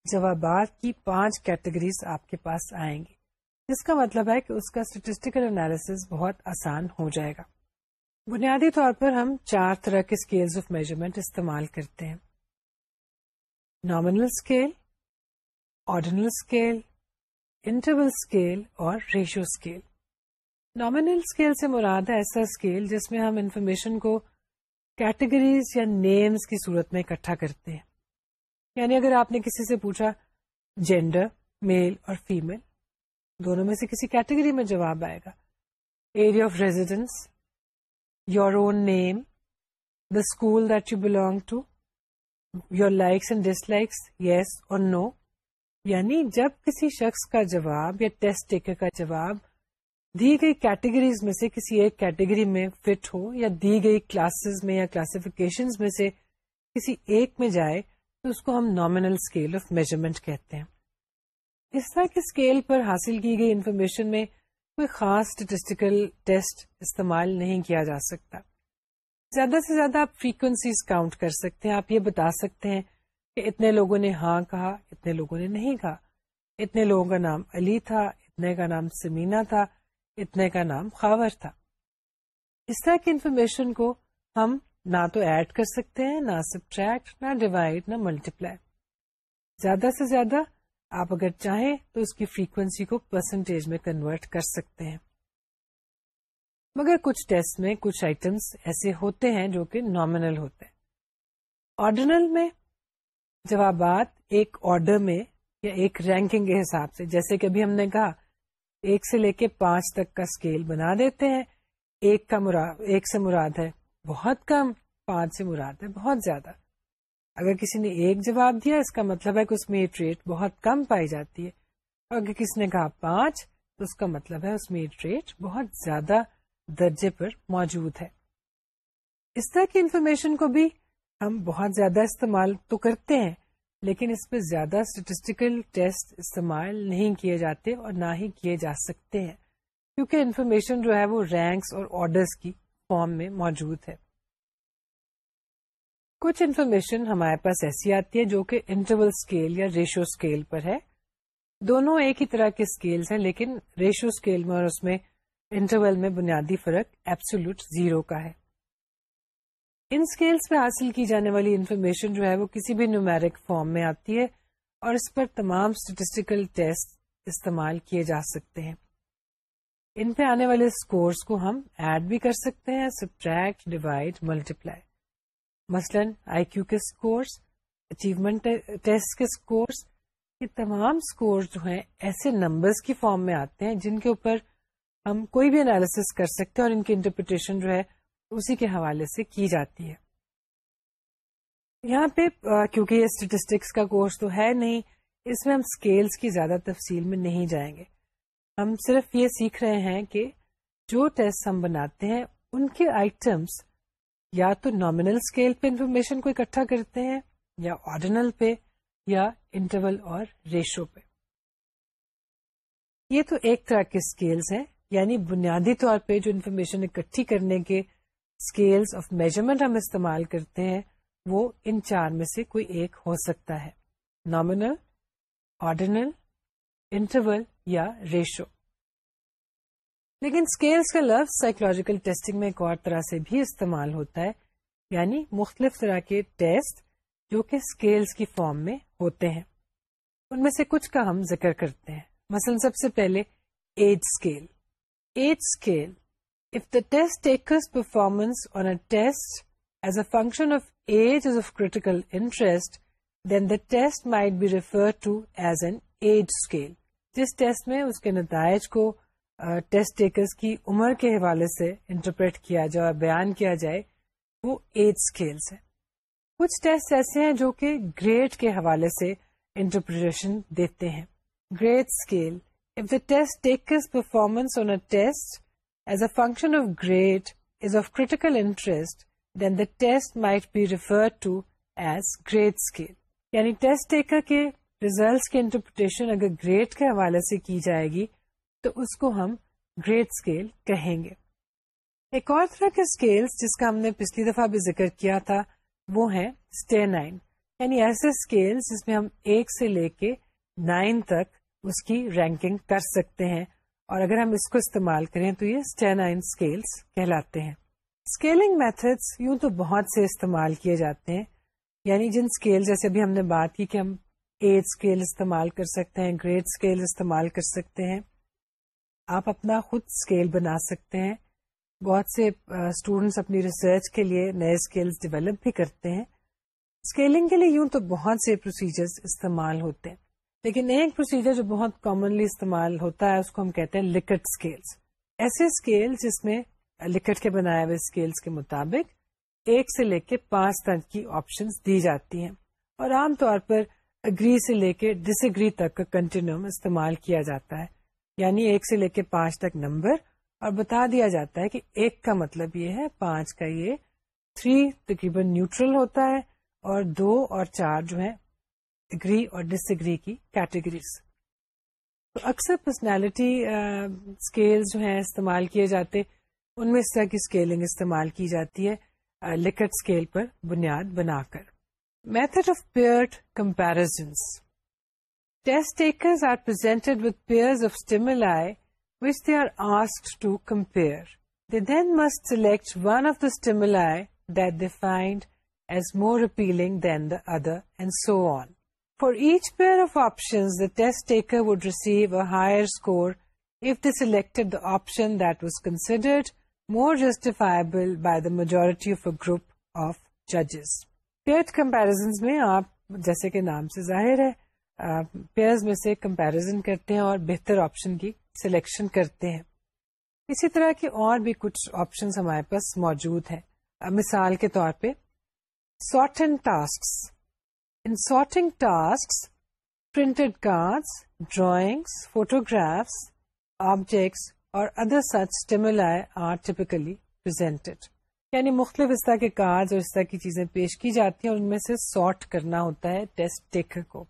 جوابات کی پانچ کیٹیگریز آپ کے پاس آئیں گی، جس کا مطلب ہے کہ اس کا اسٹیٹسٹیکل انالیس بہت آسان ہو جائے گا۔ بنیادی طور پر ہم چار طرح کے اسکیلز آف میجرمنٹ استعمال کرتے ہیں۔ Nominal scale ordinal scale interval scale اور ریشو اسکیل نامنل اسکیل سے مراد ہے ایسا اسکیل جس میں ہم انفارمیشن کو کیٹیگریز یا نیمز کی صورت میں اکٹھا کرتے ہیں۔ یعنی اگر آپ نے کسی سے پوچھا جینڈر میل اور فیمل دونوں میں سے کسی کیٹیگری میں جواب آئے گا۔ Area of residence your own name the school that you belong to your likes and dislikes yes or no یعنی جب کسی شخص کا جواب یا ٹیسٹ ٹیکر کا جواب دی گئی کیٹیگریز میں سے کسی ایک کیٹیگری میں فٹ ہو یا دی گئی کلاسز میں یا کلاسیفیکیشن میں سے کسی ایک میں جائے تو اس کو ہم نامنل اسکیل آف میجرمنٹ کہتے ہیں۔ اس طرح کی اسکیل پر حاصل کی گئی انفارمیشن میں کوئی خاص اسٹیٹسٹیکل ٹیسٹ استعمال نہیں کیا جا سکتا۔ زیادہ سے زیادہ آپ فریکوینسیز کاؤنٹ کر سکتے ہیں۔ آپ یہ بتا سکتے ہیں کہ اتنے لوگوں نے ہاں کہا، اتنے لوگوں نے نہیں کہا۔ اتنے لوگوں کا نام علی تھا، اتنے کا نام سمینا تھا اتنے کا نام خاور تھا۔ اس طرح کی انفارمیشن کو ہم نہ تو ایڈ کر سکتے ہیں، نہ سبٹریکٹ نہ ڈیوائڈ نہ ملٹیپلائی زیادہ سے زیادہ آپ اگر چاہیں تو اس کی فریکوینسی کو پرسنٹیج میں کنورٹ کر سکتے ہیں۔ مگر کچھ ٹیسٹ میں کچھ آئٹمس ایسے ہوتے ہیں جو کہ نامنل ہوتے ہیں۔ آرڈنل میں جوابات ایک آرڈر میں یا ایک رینکنگ کے حساب سے، جیسے کہ ابھی ہم نے کہا ایک سے لے کے پانچ تک کا اسکیل بنا دیتے ہیں۔ ایک کا مراد ایک سے مراد ہے۔ بہت کم، پانچ سے مراد ہے۔ بہت زیادہ۔ اگر کسی نے ایک جواب دیا، اس کا مطلب ہے کہ اس میں یہ ٹریٹ بہت کم پائی جاتی ہے۔ اور اگر کسی نے کہا پانچ، تو اس کا مطلب ہے اس میں یہ ٹریٹ بہت زیادہ درجے پر موجود ہے۔ اس طرح کی انفارمیشن کو بھی ہم بہت زیادہ استعمال تو کرتے ہیں۔ لیکن اس پہ زیادہ اسٹیٹسٹیکل ٹیسٹ استعمال نہیں کیے جاتے اور نہ ہی کیے جا سکتے ہیں۔ کیونکہ انفارمیشن جو ہے وہ رینکس اور آرڈرس کی فارم میں موجود ہے۔ کچھ انفارمیشن ہمارے پاس ایسی آتی ہے جو کہ انٹرول اسکیل یا ریشو اسکیل پر ہے۔ دونوں ایک ہی طرح کے اسکیلس ہیں، لیکن ریشو اسکیل میں اور اس میں انٹرول میں بنیادی فرق ایپسولوٹ زیرو کا ہے۔ ان اسکیلس پہ حاصل کی جانے والی انفارمیشن جو ہے وہ کسی بھی نیومیرک فارم میں آتی ہے اور اس پر تمام اسٹیٹسٹیکل ٹیسٹ استعمال کیے جا سکتے ہیں۔ ان پہ آنے والے اسکورس کو ہم ایڈ بھی کر سکتے ہیں سبٹریکٹ ڈیوائڈ ملٹیپلائی مثلاً آئی کیو کے اسکورس اچیومنٹ ٹیسٹ کے اسکورس یہ تمام اسکور جو ہیں ایسے نمبرس کی فارم میں آتے ہیں جن کے اوپر ہم کوئی بھی انالیس کر سکتے ہیں اور ان کی انٹرپریٹیشن جو ہے اسی کے حوالے سے کی جاتی ہے۔ یہاں پہ کیونکہ یہ اسٹیٹسٹکس کا کورس تو ہے نہیں، اس میں ہم اسکیلس کی زیادہ تفصیل میں نہیں جائیں گے۔ ہم صرف یہ سیکھ رہے ہیں کہ جو ٹیسٹ ہم بناتے ہیں، ان کے آئٹمس یا تو نامنل اسکیل پہ انفارمیشن کو اکٹھا کرتے ہیں، یا آرڈینل پہ، یا انٹرول اور ریشو پہ۔ یہ تو ایک طرح کے اسکیلس ہیں یعنی بنیادی طور پہ جو انفارمیشن اکٹھی کرنے کے اسکیلس آف میجرمنٹ ہم استعمال کرتے ہیں، وہ ان چار میں سے کوئی ایک ہو سکتا ہے۔ نامنل، آرڈینل انٹرول یا ریشو۔ لیکن اسکیلس کا لفظ سائیکولوجیکل ٹیسٹنگ میں ایک اور طرح سے بھی استعمال ہوتا ہے یعنی مختلف طرح کے ٹیسٹ جو کہ اسکیلس کی فارم میں ہوتے ہیں۔ ان میں سے کچھ کا ہم ذکر کرتے ہیں۔ مثلا سب سے پہلے age scale. Age scale If the test taker's performance on a test as a function of age is of critical interest, then the test might be referred to as an age scale. جس test میں اس کے نتائج کو test takers کی عمر کے حوالے سے انٹرپریٹ کیا جائے اور بیان کیا جائے وہ ایج اسکیلس ہے کچھ ٹیسٹ ایسے ہیں جو کہ گریڈ کے حوالے سے انٹرپریٹیشن دیتے ہیں grade scale of the test takers performance on a test as a function of grade is of critical interest then the test might be refer to as grade scale یعنی test taker کے results کی interpretation اگر grade کے حوالے سے کی جائے گی تو اس کو ہم گریڈ اسکیل کہیں گے ایک اور طرح کے اسکیلس جس کا ہم نے پچھلی دفعہ بھی ذکر کیا تھا وہ ہے اسٹے نائن یعنی ایسے اسکیل جس میں ہم ایک سے لے کے نائن تک اس کی رینکنگ کر سکتے ہیں اور اگر ہم اس کو استعمال کریں تو یہ اسٹینائن اسکیلس کہلاتے ہیں۔ اسکیلنگ میتھڈس یوں تو بہت سے استعمال کیے جاتے ہیں۔ یعنی جن اسکیل جیسے ابھی ہم نے بات کی کہ ہم ایج اسکیل استعمال کر سکتے ہیں گریڈ اسکیل استعمال کر سکتے ہیں۔ آپ اپنا خود اسکیل بنا سکتے ہیں۔ بہت سے اسٹوڈینٹس اپنی ریسرچ کے لیے نئے اسکیلس ڈیولپ بھی کرتے ہیں۔ اسکیلنگ کے لیے یوں تو بہت سے پروسیجرز استعمال ہوتے ہیں۔ لیکن ایک پروسیجر جو بہت کامنلی استعمال ہوتا ہے، اس کو ہم کہتے ہیں لکٹ اسکیلس ایسے اسکیل جس میں لکٹ کے بنائے ہوئے اسکیلس کے مطابق ایک سے لے کے پانچ تک کی آپشن دی جاتی ہیں۔ اور عام طور پر اگری سے لے کے ڈس اگری تک کا کنٹینیوم استعمال کیا جاتا ہے۔ یعنی ایک سے لے کے پانچ تک نمبر اور بتا دیا جاتا ہے کہ ایک کا مطلب یہ ہے، پانچ کا یہ تھری تقریباً نیوٹرل ہوتا ہے، اور دو اور چار جو ہے اگری اور ڈس اگری کی کیٹیگریز تو اکثر پرسنالٹی اسکیل جو ہیں استعمال کیے جاتے، ان میں اس طرح کی اسکیلنگ استعمال کی جاتی ہے لکٹ اسکیل پر بنیاد بنا کر۔ Method of paired comparisons test takers are presented with pairs of stimuli which they are asked to compare they then must select one of the stimuli that they find as more appealing than the other and so on For each pair of options, the test taker would receive a higher score if they selected the option that was considered more justifiable by the majority of a group of judges. Paired comparisons میں آپ جیسے کہ نام سے ظاہر ہے pairs میں سے کمپیرزن کرتے ہیں اور بہتر آپشن کی سلیکشن کرتے ہیں اسی طرح کی اور بھی کچھ آپشن ہمارے پاس موجود ہیں مثال کے طور پہ sort and task In sorting tasks, printed cards, drawings, photographs, objects, or other such stimuli are typically presented. یعنی مختلف اس طرح کے کارڈ اور اس طرح کی چیزیں پیش کی جاتی ہیں اور ان میں سے سارٹ کرنا ہوتا ہے ٹیسٹ ٹیکر کو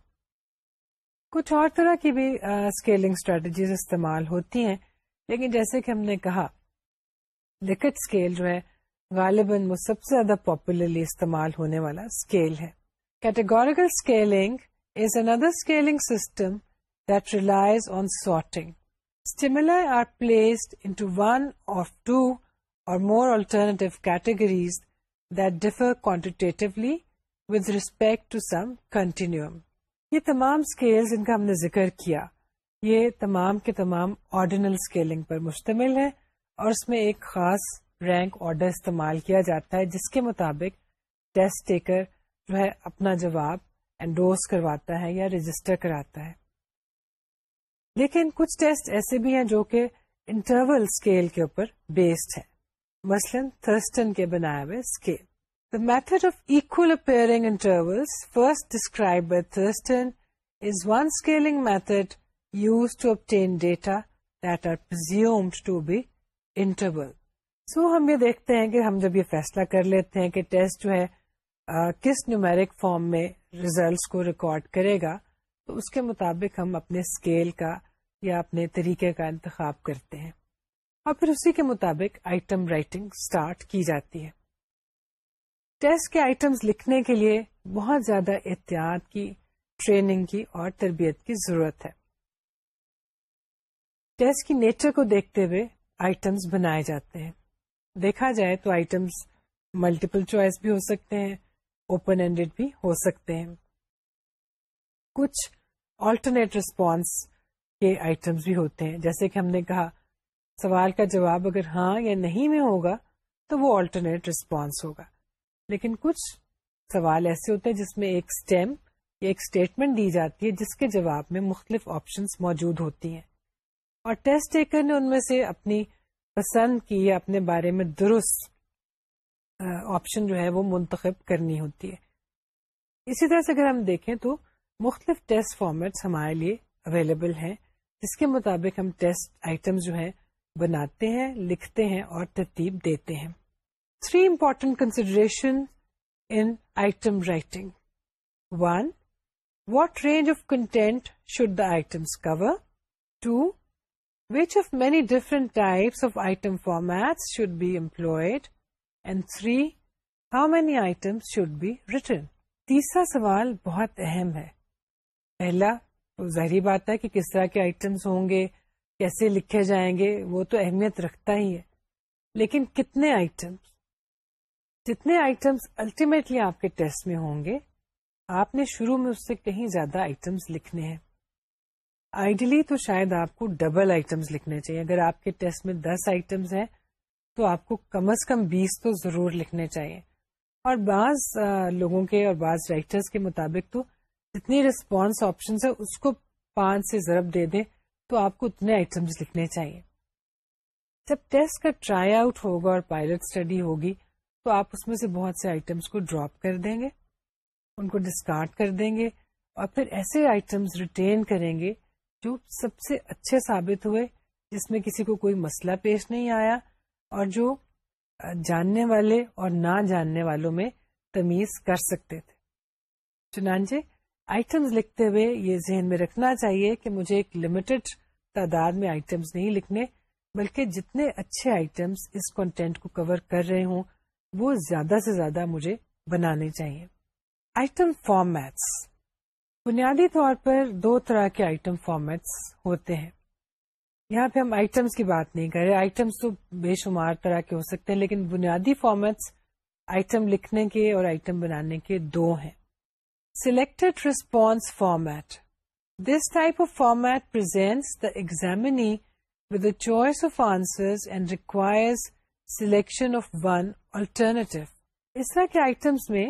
کچھ اور طرح کی بھی اسکیلنگ اسٹریٹجیز استعمال ہوتی ہیں لیکن جیسے کہ ہم نے کہا لکٹ اسکیل جو ہے غالباً وہ سب سے زیادہ پاپولرلی استعمال ہونے والا اسکیل ہے Categorical scaling is another scaling system that relies on sorting. Stimuli are placed into one of two or more alternative categories that differ quantitatively with respect to some continuum. یہ تمام scale جن کا ہم نے ذکر کیا یہ تمام کے تمام آرڈینل اسکیلنگ پر مشتمل ہے اور اس میں ایک خاص رینک آرڈر استعمال کیا جاتا ہے جس کے مطابق ٹیسٹ ٹیکر جو ہے اپنا جواب انڈوز کرواتا ہے یا رجسٹر کراتا ہے۔ لیکن کچھ ٹیسٹ ایسے بھی ہیں جو کہ انٹرول اسکیل کے اوپر بیسڈ ہے مثلاً تھرسٹن کے بنائے ہوئے scale The method of equal appearing intervals, first described by Thurston, is one scaling method used to obtain data that are presumed to be interval. So ہم یہ دیکھتے ہیں کہ ہم جب یہ فیصلہ کر لیتے ہیں کہ ٹیسٹ جو ہے کس نیومیرک فارم میں ریزلٹس کو ریکارڈ کرے گا، تو اس کے مطابق ہم اپنے اسکیل کا یا اپنے طریقے کا انتخاب کرتے ہیں۔ اور پھر اسی کے مطابق آئٹم رائٹنگ اسٹارٹ کی جاتی ہے۔ ٹیسٹ کے آئٹمس لکھنے کے لیے بہت زیادہ احتیاط کی ٹریننگ کی اور تربیت کی ضرورت ہے۔ ٹیسٹ کی نیچر کو دیکھتے ہوئے آئٹمس بنائے جاتے ہیں۔ دیکھا جائے تو آئٹمس ملٹیپل چوائس بھی ہو سکتے ہیں۔ اوپن اینڈیڈ بھی ہو سکتے ہیں۔ کچھ آلٹرنیٹ ریسپانس کے آئٹمس بھی ہوتے ہیں۔ جیسے کہ ہم نے کہا، سوال کا جواب اگر ہاں یا نہیں میں ہوگا تو وہ آلٹرنیٹ ریسپانس ہوگا۔ لیکن کچھ سوال ایسے ہوتے ہیں جس میں ایک اسٹیم یا ایک اسٹیٹمنٹ دی جاتی ہے جس کے جواب میں مختلف آپشنس موجود ہوتی ہیں۔ اور ٹیسٹ ٹیکر نے ان میں سے اپنی پسند کی یا اپنے بارے میں درست آپشن جو ہے وہ منتخب کرنی ہوتی ہے۔ اسی طرح سے اگر ہم دیکھیں تو مختلف ٹیسٹ فارمیٹس ہمارے لیے اویلیبل ہیں، جس کے مطابق ہم ٹیسٹ آئٹم جو ہیں بناتے ہیں، لکھتے ہیں اور ترتیب دیتے ہیں۔ Three important consideration in item writing one what range of content should the items cover two which of many different types of item format should be employed And three, how many items should be written? تیسرا سوال بہت اہم ہے۔ پہلا تو ظاہری بات ہے کہ کس طرح کے آئٹمس ہوں گے کیسے لکھے جائیں گے وہ تو اہمیت رکھتا ہی ہے۔ لیکن کتنے آئٹمس جتنے آئٹمس الٹیمیٹلی آپ کے ٹیسٹ میں ہوں گے آپ نے شروع میں اس سے کہیں زیادہ آئٹمس لکھنے ہیں۔ آئیڈلی تو شاید آپ کو ڈبل آئٹمس لکھنے چاہیے۔ اگر آپ کے ٹیسٹ میں دس آئٹمس ہیں تو آپ کو کم از کم بیس تو ضرور لکھنے چاہیے۔ اور بعض لوگوں کے اور بعض رائٹرس کے مطابق تو جتنی ریسپانس آپشن ہے اس کو پانچ سے ضرب دے دیں تو آپ کو اتنے آئٹمس لکھنے چاہیے۔ جب ٹیسٹ کا ٹرائی آؤٹ ہوگا اور پائلٹ اسٹڈی ہوگی، تو آپ اس میں سے بہت سے آئٹمس کو ڈراپ کر دیں گے، ان کو ڈسکارڈ کر دیں گے اور پھر ایسے آئٹمس ریٹین کریں گے جو سب سے اچھے ثابت ہوئے، جس میں کسی کو کوئی مسئلہ پیش نہیں آیا۔ اور جو جاننے والے اور نہ جاننے والوں میں تمیز کر سکتے تھے۔ چنانچہ آئٹمس لکھتے ہوئے یہ ذہن میں رکھنا چاہیے کہ مجھے ایک لمیٹڈ تعداد میں آئٹمس نہیں لکھنے، بلکہ جتنے اچھے آئٹمس اس کانٹینٹ کو کور کر رہے ہوں، وہ زیادہ سے زیادہ مجھے بنانے چاہیے۔ آئٹم فارمیٹس بنیادی طور پر دو طرح کے آئٹم فارمیٹس ہوتے ہیں۔ یہاں پہ ہم آئٹمس کی بات نہیں کر رہے۔ آئٹمس تو بے شمار طرح کے ہو سکتے ہیں، لیکن بنیادی فارمیٹس آئٹم لکھنے کے اور آئٹم بنانے کے دو ہیں۔ Selected response format this type of format presents the examinee with choice of answer and requires selection of one alternative اس طرح کے آئٹمس میں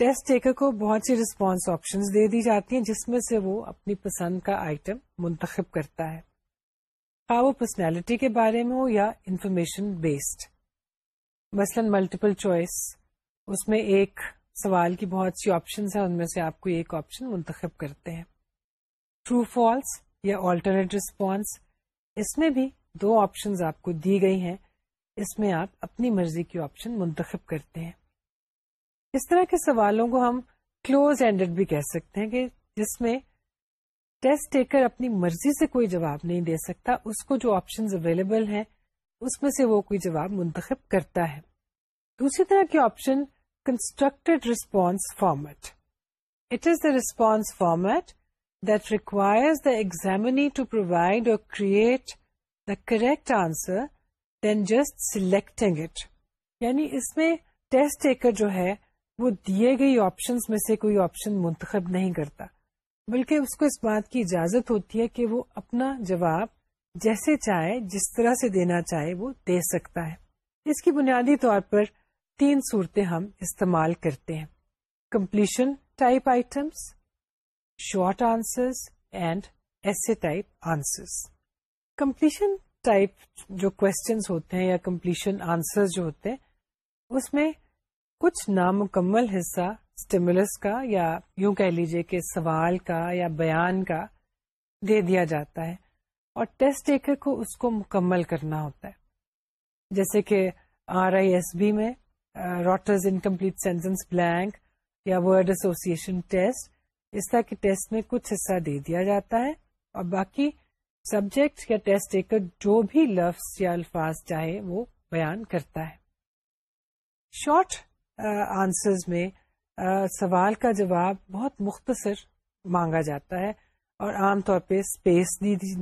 ٹیسٹ ٹیکر کو بہت سی ریسپانس آپشن دے دی جاتی ہیں، جس میں سے وہ اپنی پسند کا آئٹم منتخب کرتا ہے۔ خواہ وہ پرسنالٹی کے بارے میں ہو یا انفارمیشن بیسڈ مثلاً ملٹیپل چوائس اس میں ایک سوال کی بہت سی آپشنس ہیں، ان میں سے آپ کو ایک آپشن منتخب کرتے ہیں۔ ٹرو فالس یا آلٹرنیٹ ریسپانس اس میں بھی دو آپشنز آپ کو دی گئی ہیں۔ اس میں آپ اپنی مرضی کی آپشن منتخب کرتے ہیں۔ اس طرح کے سوالوں کو ہم کلوز اینڈیڈ بھی کہہ سکتے ہیں کہ جس میں ٹیسٹ ٹیکر اپنی مرضی سے کوئی جواب نہیں دے سکتا۔ اس کو جو آپشن اویلیبل ہیں، اس میں سے وہ کوئی جواب منتخب کرتا ہے۔ دوسری طرح کی option constructed response format it is the response format that requires the examinee to provide or create the correct answer than just selecting it یعنی اس میں ٹیسٹ ٹیکر جو ہے، وہ دیے گئی آپشنس میں سے کوئی آپشن منتخب نہیں کرتا۔ بلکہ اس کو اس بات کی اجازت ہوتی ہے کہ وہ اپنا جواب جیسے چاہے، جس طرح سے دینا چاہے، وہ دے سکتا ہے۔ اس کی بنیادی طور پر تین صورتیں ہم استعمال کرتے ہیں۔ Completion type items short answers and essay type answers completion type جو کوشچنس ہوتے ہیں یا کمپلیشن آنسر جو ہوتے ہیں، اس میں کچھ نامکمل حصہ اسٹیمولس کا یا یوں کہہ لیجیے کہ سوال کا یا بیان کا دے دیا جاتا ہے اور ٹیسٹ ٹیکر کو اس کو مکمل کرنا ہوتا ہے۔ جیسے کہ آر آئی ایس بی میں روٹرز انکمپلیٹ سینٹینس بلینک یا ورڈ ایسوسیشن ٹیسٹ اس طرح کے ٹیسٹ میں کچھ حصہ دے دیا جاتا ہے اور باقی سبجیکٹ یا ٹیسٹ ٹیکر جو بھی لفظ یا الفاظ چاہے وہ بیان کرتا ہے۔ شارٹ آنسرز میں سوال کا جواب بہت مختصر مانگا جاتا ہے اور عام طور پہ اسپیس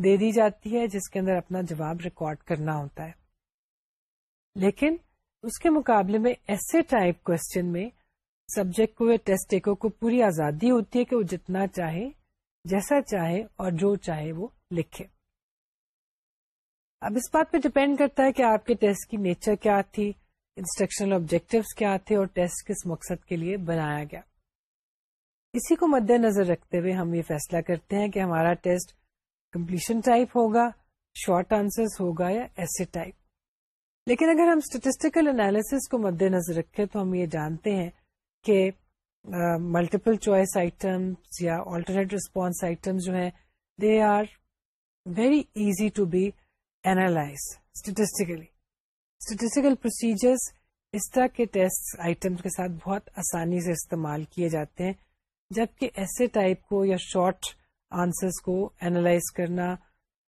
دے دی جاتی ہے جس کے اندر اپنا جواب ریکارڈ کرنا ہوتا ہے۔ لیکن اس کے مقابلے میں ایسے ٹائپ کوشچن میں سبجیکٹ کو یا ٹیسٹ ٹیکو کو پوری آزادی ہوتی ہے کہ وہ جتنا چاہے، جیسا چاہے اور جو چاہے وہ لکھے۔ اب اس بات پہ ڈپینڈ کرتا ہے کہ آپ کے ٹیسٹ کی نیچر کیا تھی۔ انسٹرکشنل آبجیکٹوس کیا تھے اور ٹیسٹ کس مقصد کے لیے بنایا گیا۔ اسی کو مد نظر رکھتے ہوئے ہم یہ فیصلہ کرتے ہیں کہ ہمارا ٹیسٹ کمپلیشن ٹائپ ہوگا، شارٹ آنسر ہوگا یا ایسے ٹائپ۔ لیکن اگر ہم اسٹیٹسٹیکل انالیس کو مد نظر رکھیں تو ہم یہ جانتے ہیں کہ ملٹیپل چوائس آئٹمس یا آلٹرنیٹ ریسپانس آئٹم جو ہیں they are very easy to be analyze statistically statistical procedures اس طرح کے ٹیسٹ آئٹم کے ساتھ بہت آسانی سے استعمال کیے جاتے ہیں، جبکہ ایسے ٹائپ کو یا شارٹ آنسرس کو اینالائز کرنا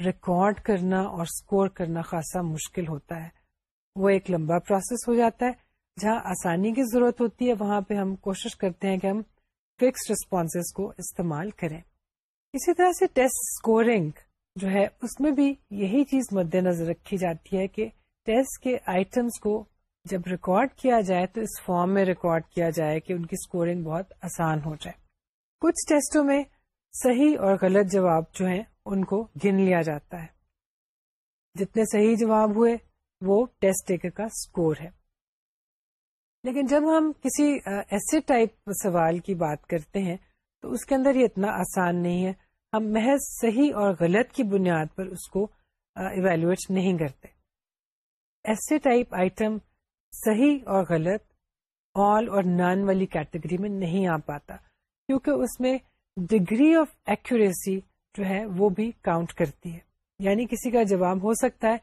ریکارڈ کرنا اور اسکور کرنا خاصا مشکل ہوتا ہے۔ وہ ایک لمبا پروسیس ہو جاتا ہے، جہاں آسانی کی ضرورت ہوتی ہے، وہاں پہ ہم کوشش کرتے ہیں کہ ہم فکس ریسپانس کو استعمال کریں۔ اسی طرح سے ٹیسٹ اسکورنگ جو ہے، اس میں بھی یہی چیز مد نظر رکھی جاتی ہے کہ ٹیسٹ کے آئٹمس کو جب ریکارڈ کیا جائے تو اس فارم میں ریکارڈ کیا جائے کہ ان کی اسکورنگ بہت آسان ہو جائے۔ کچھ ٹیسٹوں میں صحیح اور غلط جواب جو ہیں ان کو گن لیا جاتا ہے۔ جتنے صحیح جواب ہوئے، وہ ٹیسٹ ٹیکر کا اسکور ہے۔ لیکن جب ہم کسی ایسے ٹائپ سوال کی بات کرتے ہیں تو اس کے اندر یہ اتنا آسان نہیں ہے۔ ہم محض صحیح اور غلط کی بنیاد پر اس کو ایویلویٹ نہیں کرتے۔ ایسے ٹائپ آئٹم صحیح اور غلط آل اور نان والی کیٹیگری میں نہیں آ پاتا، کیونکہ اس میں ڈگری آف ایکوریسی جو ہے وہ بھی کاؤنٹ کرتی ہے۔ یعنی کسی کا جواب ہو سکتا ہے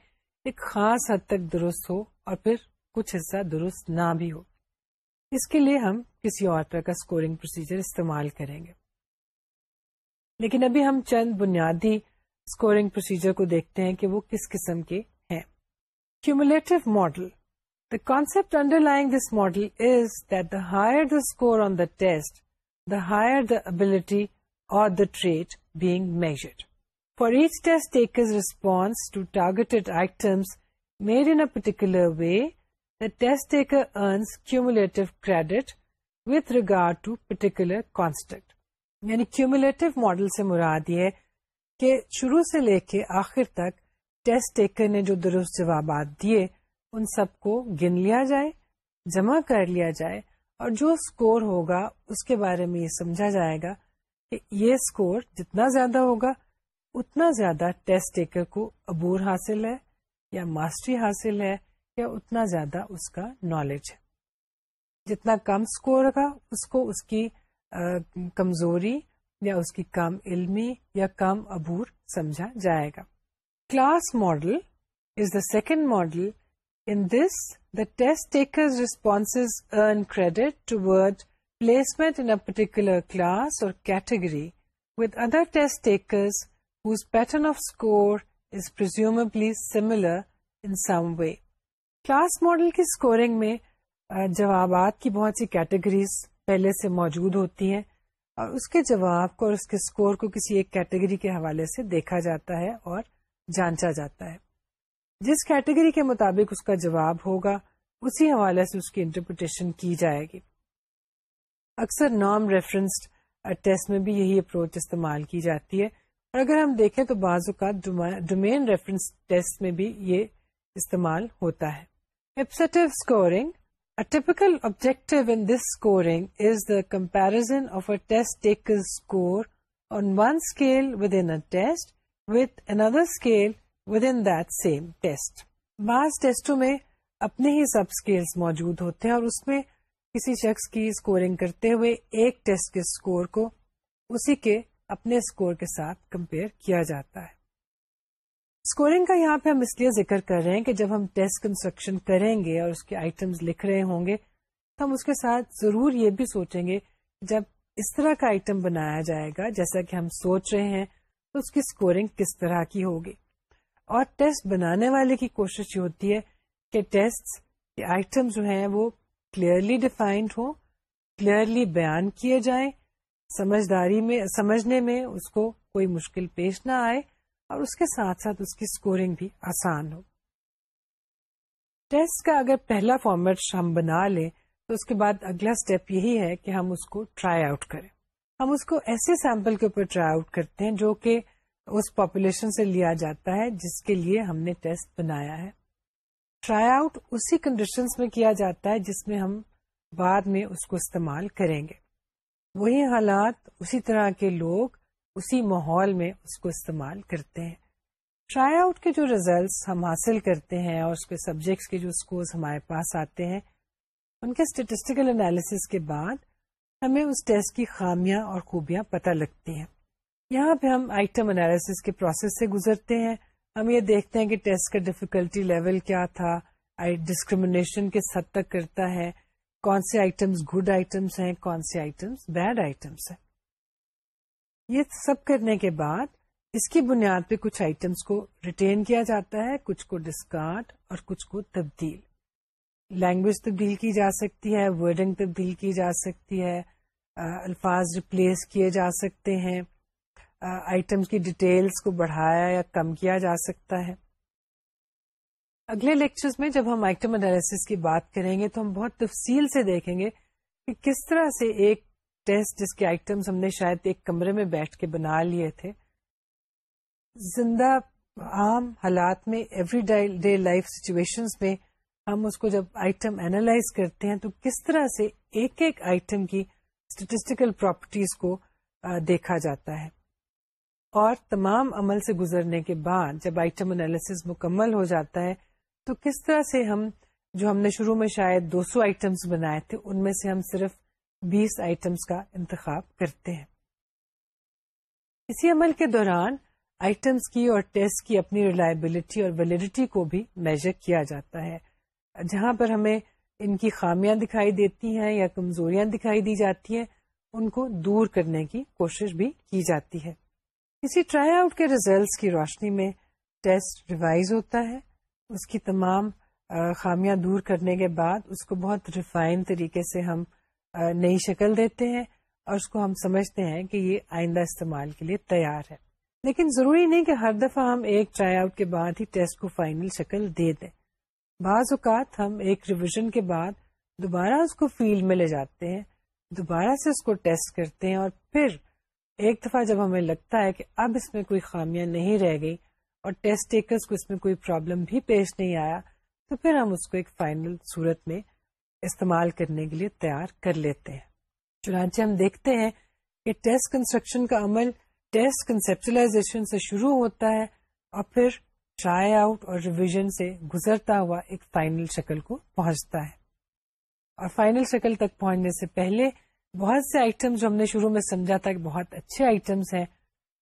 ایک خاص حد تک درست ہو اور پھر کچھ حصہ درست نہ بھی ہو۔ اس کے لیے ہم کسی اور طرح کا اسکورنگ پروسیجر استعمال کریں گے۔ لیکن ابھی ہم چند بنیادی اسکورنگ پروسیجر کو دیکھتے ہیں کہ وہ کس قسم کے Cumulative model. The concept underlying this model is that the higher the score on the test, the higher the ability or the trait being measured. For each test taker's response to targeted items made in a particular way, the test taker earns cumulative credit with regard to particular construct. یعنی cumulative model سے مراد یہ کہ شروع سے لے کے آخر تک ٹیسٹ ٹیکر نے جو درست جوابات دیے، ان سب کو گن لیا جائے، جمع کر لیا جائے اور جو اسکور ہوگا، اس کے بارے میں یہ سمجھا جائے گا کہ یہ اسکور جتنا زیادہ ہوگا، اتنا زیادہ ٹیسٹ ٹیکر کو عبور حاصل ہے یا ماسٹری حاصل ہے یا اتنا زیادہ اس کا نالج ہے۔ جتنا کم اسکور ہوگا، اس کو اس کی کمزوری یا اس کی کم علمی یا کم عبور سمجھا جائے گا۔ Class model is the second model. In this, the test taker's responses earn credit toward placement in a particular class or category with other test takers whose pattern of score is presumably similar in some way. Class model کی scoring میں جوابات کی بہت سی categories پہلے سے موجود ہوتی ہیں اور اس کے جواب کو اور اس کے اسکور کو کسی ایک کیٹیگری کے حوالے سے دیکھا جاتا ہے اور جانچا جاتا ہے۔ جس کیٹیگری کے مطابق اس کا جواب ہوگا، اسی حوالے سے اس کی انٹرپریٹیشن کی جائے گی۔ اکثر نام ریفرنسڈ ٹیسٹ میں بھی یہی اپروچ استعمال کی جاتی ہے۔ اور اگر ہم دیکھیں تو بعض اوقات ڈومین ریفرنس ٹیسٹ میں بھی یہ استعمال ہوتا ہے۔ Scoring typical objective in this scoring is the comparison of a test take score on one scale within test within scale within that same test بعض ٹیسٹوں میں اپنے ہی سب اسکیلس موجود ہوتے ہیں اور اس میں کسی شخص کی اسکورنگ کرتے ہوئے ایک ٹیسٹ کے اسکور کو اسی کے اپنے اسکور کے ساتھ کمپیئر کیا جاتا ہے۔ اسکورنگ کا یہاں پہ ہم اس لیے ذکر کر رہے ہیں کہ جب ہم ٹیسٹ کنسٹرکشن کریں گے اور اس کے آئٹمس لکھ رہے ہوں گے، تو ہم اس کے ساتھ ضرور یہ بھی سوچیں گے جب اس طرح کا آئٹم بنایا جائے گا، جیسا کہ ہم سوچ رہے ہیں تو اس کی اسکورنگ کس طرح کی ہوگی؟ اور ٹیسٹ بنانے والے کی کوشش یہ ہوتی ہے کہ ٹیسٹ کے آئٹم جو ہیں وہ کلیئرلی ڈیفائنڈ ہو کلیئرلی بیان کیے جائیں، سمجھداری میں، سمجھنے میں اس کو کوئی مشکل پیش نہ آئے اور اس کے ساتھ ساتھ اس کی اسکورنگ بھی آسان ہو۔ ٹیسٹ کا اگر پہلا فارمیٹ ہم بنا لیں تو اس کے بعد اگلا اسٹیپ یہی ہے کہ ہم اس کو ٹرائی آؤٹ کریں۔ ہم اس کو ایسے سیمپل کے اوپر ٹرائی آؤٹ کرتے ہیں جو کہ اس پاپولیشن سے لیا جاتا ہے جس کے لیے ہم نے ٹیسٹ بنایا ہے۔ ٹرائی آؤٹ اسی کنڈیشنز میں کیا جاتا ہے جس میں ہم بعد میں اس کو استعمال کریں گے۔ وہی حالات اسی طرح کے لوگ اسی ماحول میں اس کو استعمال کرتے ہیں۔ ٹرائی آؤٹ کے جو ریزلٹس ہم حاصل کرتے ہیں اور اس کے سبجیکٹس کے جو اسکورس ہمارے پاس آتے ہیں، ان کے اسٹیٹسٹیکل انالیس کے بعد ہمیں اس ٹیسٹ کی خامیاں اور خوبیاں پتہ لگتی ہیں۔ یہاں پہ ہم آئٹم انالیس کے پروسیس سے گزرتے ہیں۔ ہم یہ دیکھتے ہیں کہ ٹیسٹ کا ڈفیکلٹی لیول کیا تھا ڈسکریمنیشن کس حد تک کرتا ہے، کون سے آئٹمس گڈ آئٹمس ہیں، کون سے آئٹمس بیڈ آئٹمس ہیں۔ یہ سب کرنے کے بعد اس کی بنیاد پہ کچھ آئٹمس کو ریٹین کیا جاتا ہے، کچھ کو ڈسکارڈ اور کچھ کو تبدیل۔ لینگویج تبدیل کی جا سکتی ہے ورڈنگ تبدیل کی جا سکتی ہے۔ الفاظ ریپلیس کیے جا سکتے ہیں۔ آئٹم کی ڈیٹیلز کو بڑھایا یا کم کیا جا سکتا ہے۔ اگلے لیکچرز میں جب ہم آئٹم انالیس کی بات کریں گے تو ہم بہت تفصیل سے دیکھیں گے کہ کس طرح سے ایک ٹیسٹ جس کے آئٹمس ہم نے شاید ایک کمرے میں بیٹھ کے بنا لیے تھے، زندہ عام حالات میں ایوری ڈے لائف سچویشن میں ہم اس کو جب آئٹم اینالائز کرتے ہیں تو کس طرح سے ایک ایک آئٹم کی اسٹیٹسٹیکل پراپرٹیز کو دیکھا جاتا ہے۔ اور تمام عمل سے گزرنے کے بعد جب آئٹم انالیس مکمل ہو جاتا ہے، تو کس طرح سے ہم، جو ہم نے شروع میں شاید دو سو آئٹمس بنائے تھے، ان میں سے ہم صرف بیس آئٹمس کا انتخاب کرتے ہیں۔ اسی عمل کے دوران آئٹمس کی اور ٹیسٹ کی اپنی ریلائبلٹی اور ویلڈیٹی کو بھی میجر کیا جاتا ہے، جہاں پر ہمیں ان کی خامیاں دکھائی دیتی ہیں یا کمزوریاں دکھائی دی جاتی ہیں، ان کو دور کرنے کی کوشش بھی کی جاتی ہے۔ اسی ٹرائی آؤٹ کے ریزلٹس کی روشنی میں ٹیسٹ ریوائز ہوتا ہے۔ اس کی تمام خامیاں دور کرنے کے بعد اس کو بہت ریفائن طریقے سے ہم نئی شکل دیتے ہیں اور اس کو ہم سمجھتے ہیں کہ یہ آئندہ استعمال کے لیے تیار ہے۔ لیکن ضروری نہیں کہ ہر دفعہ ہم ایک ٹرائی آؤٹ کے بعد ہی ٹیسٹ کو فائنل شکل دے دیں۔ بعض اوقات ہم ایک ریویژن کے بعد دوبارہ اس کو فیلڈ میں لے جاتے ہیں، دوبارہ سے اس کو ٹیسٹ کرتے ہیں اور پھر ایک دفعہ جب ہمیں لگتا ہے کہ اب اس میں کوئی خامیاں نہیں رہ گئی اور ٹیسٹ ٹیکرس کو اس میں کوئی پرابلم بھی پیش نہیں آیا، تو پھر ہم اس کو ایک فائنل صورت میں استعمال کرنے کے لیے تیار کر لیتے ہیں۔ چنانچہ ہم دیکھتے ہیں کہ ٹیسٹ کنسٹرکشن کا عمل ٹیسٹ کنسپچلائزیشن سے شروع ہوتا ہے اور پھر ٹرائی آؤٹ اور ریویژن سے گزرتا ہوا ایک فائنل شکل کو پہنچتا ہے۔ اور فائنل شکل تک پہنچنے سے پہلے بہت سے آئٹم جو ہم نے شروع میں سمجھا تھا کہ بہت اچھے آئٹمس ہیں،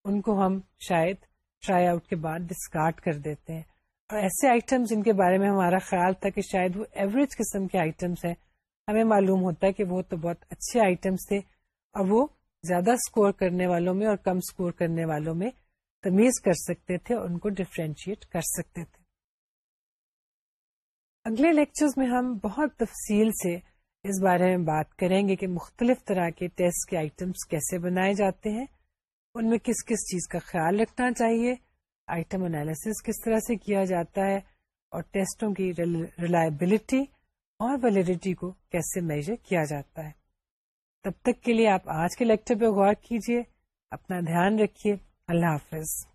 ان کو ہم شاید ٹرائی آؤٹ کے بعد ڈسکارڈ کر دیتے ہیں۔ اور ایسے آئٹم جن کے بارے میں ہمارا خیال تھا کہ شاید وہ ایوریج قسم کے آئٹمس ہیں، ہمیں معلوم ہوتا ہے کہ وہ تو بہت اچھے آئٹمس تھے اور وہ زیادہ اسکور کرنے والوں میں اور کم اسکور کرنے والوں میں تمیز کر سکتے تھے اور ان کو ڈفرینشیٹ کر سکتے تھے۔ اگلے لیکچرز میں ہم بہت تفصیل سے اس بارے میں بات کریں گے کہ مختلف طرح کے ٹیسٹ کے آئٹمس کیسے بنائے جاتے ہیں، ان میں کس کس چیز کا خیال رکھنا چاہیے آئٹم انالیس کس طرح سے کیا جاتا ہے اور ٹیسٹوں کی ریلائبلٹی اور ویلڈیٹی کو کیسے میجر کیا جاتا ہے۔ تب تک کے لیے آپ آج کے لیکچر پہ غور کیجیے، اپنا دھیان رکھیے۔ اللہ حافظ۔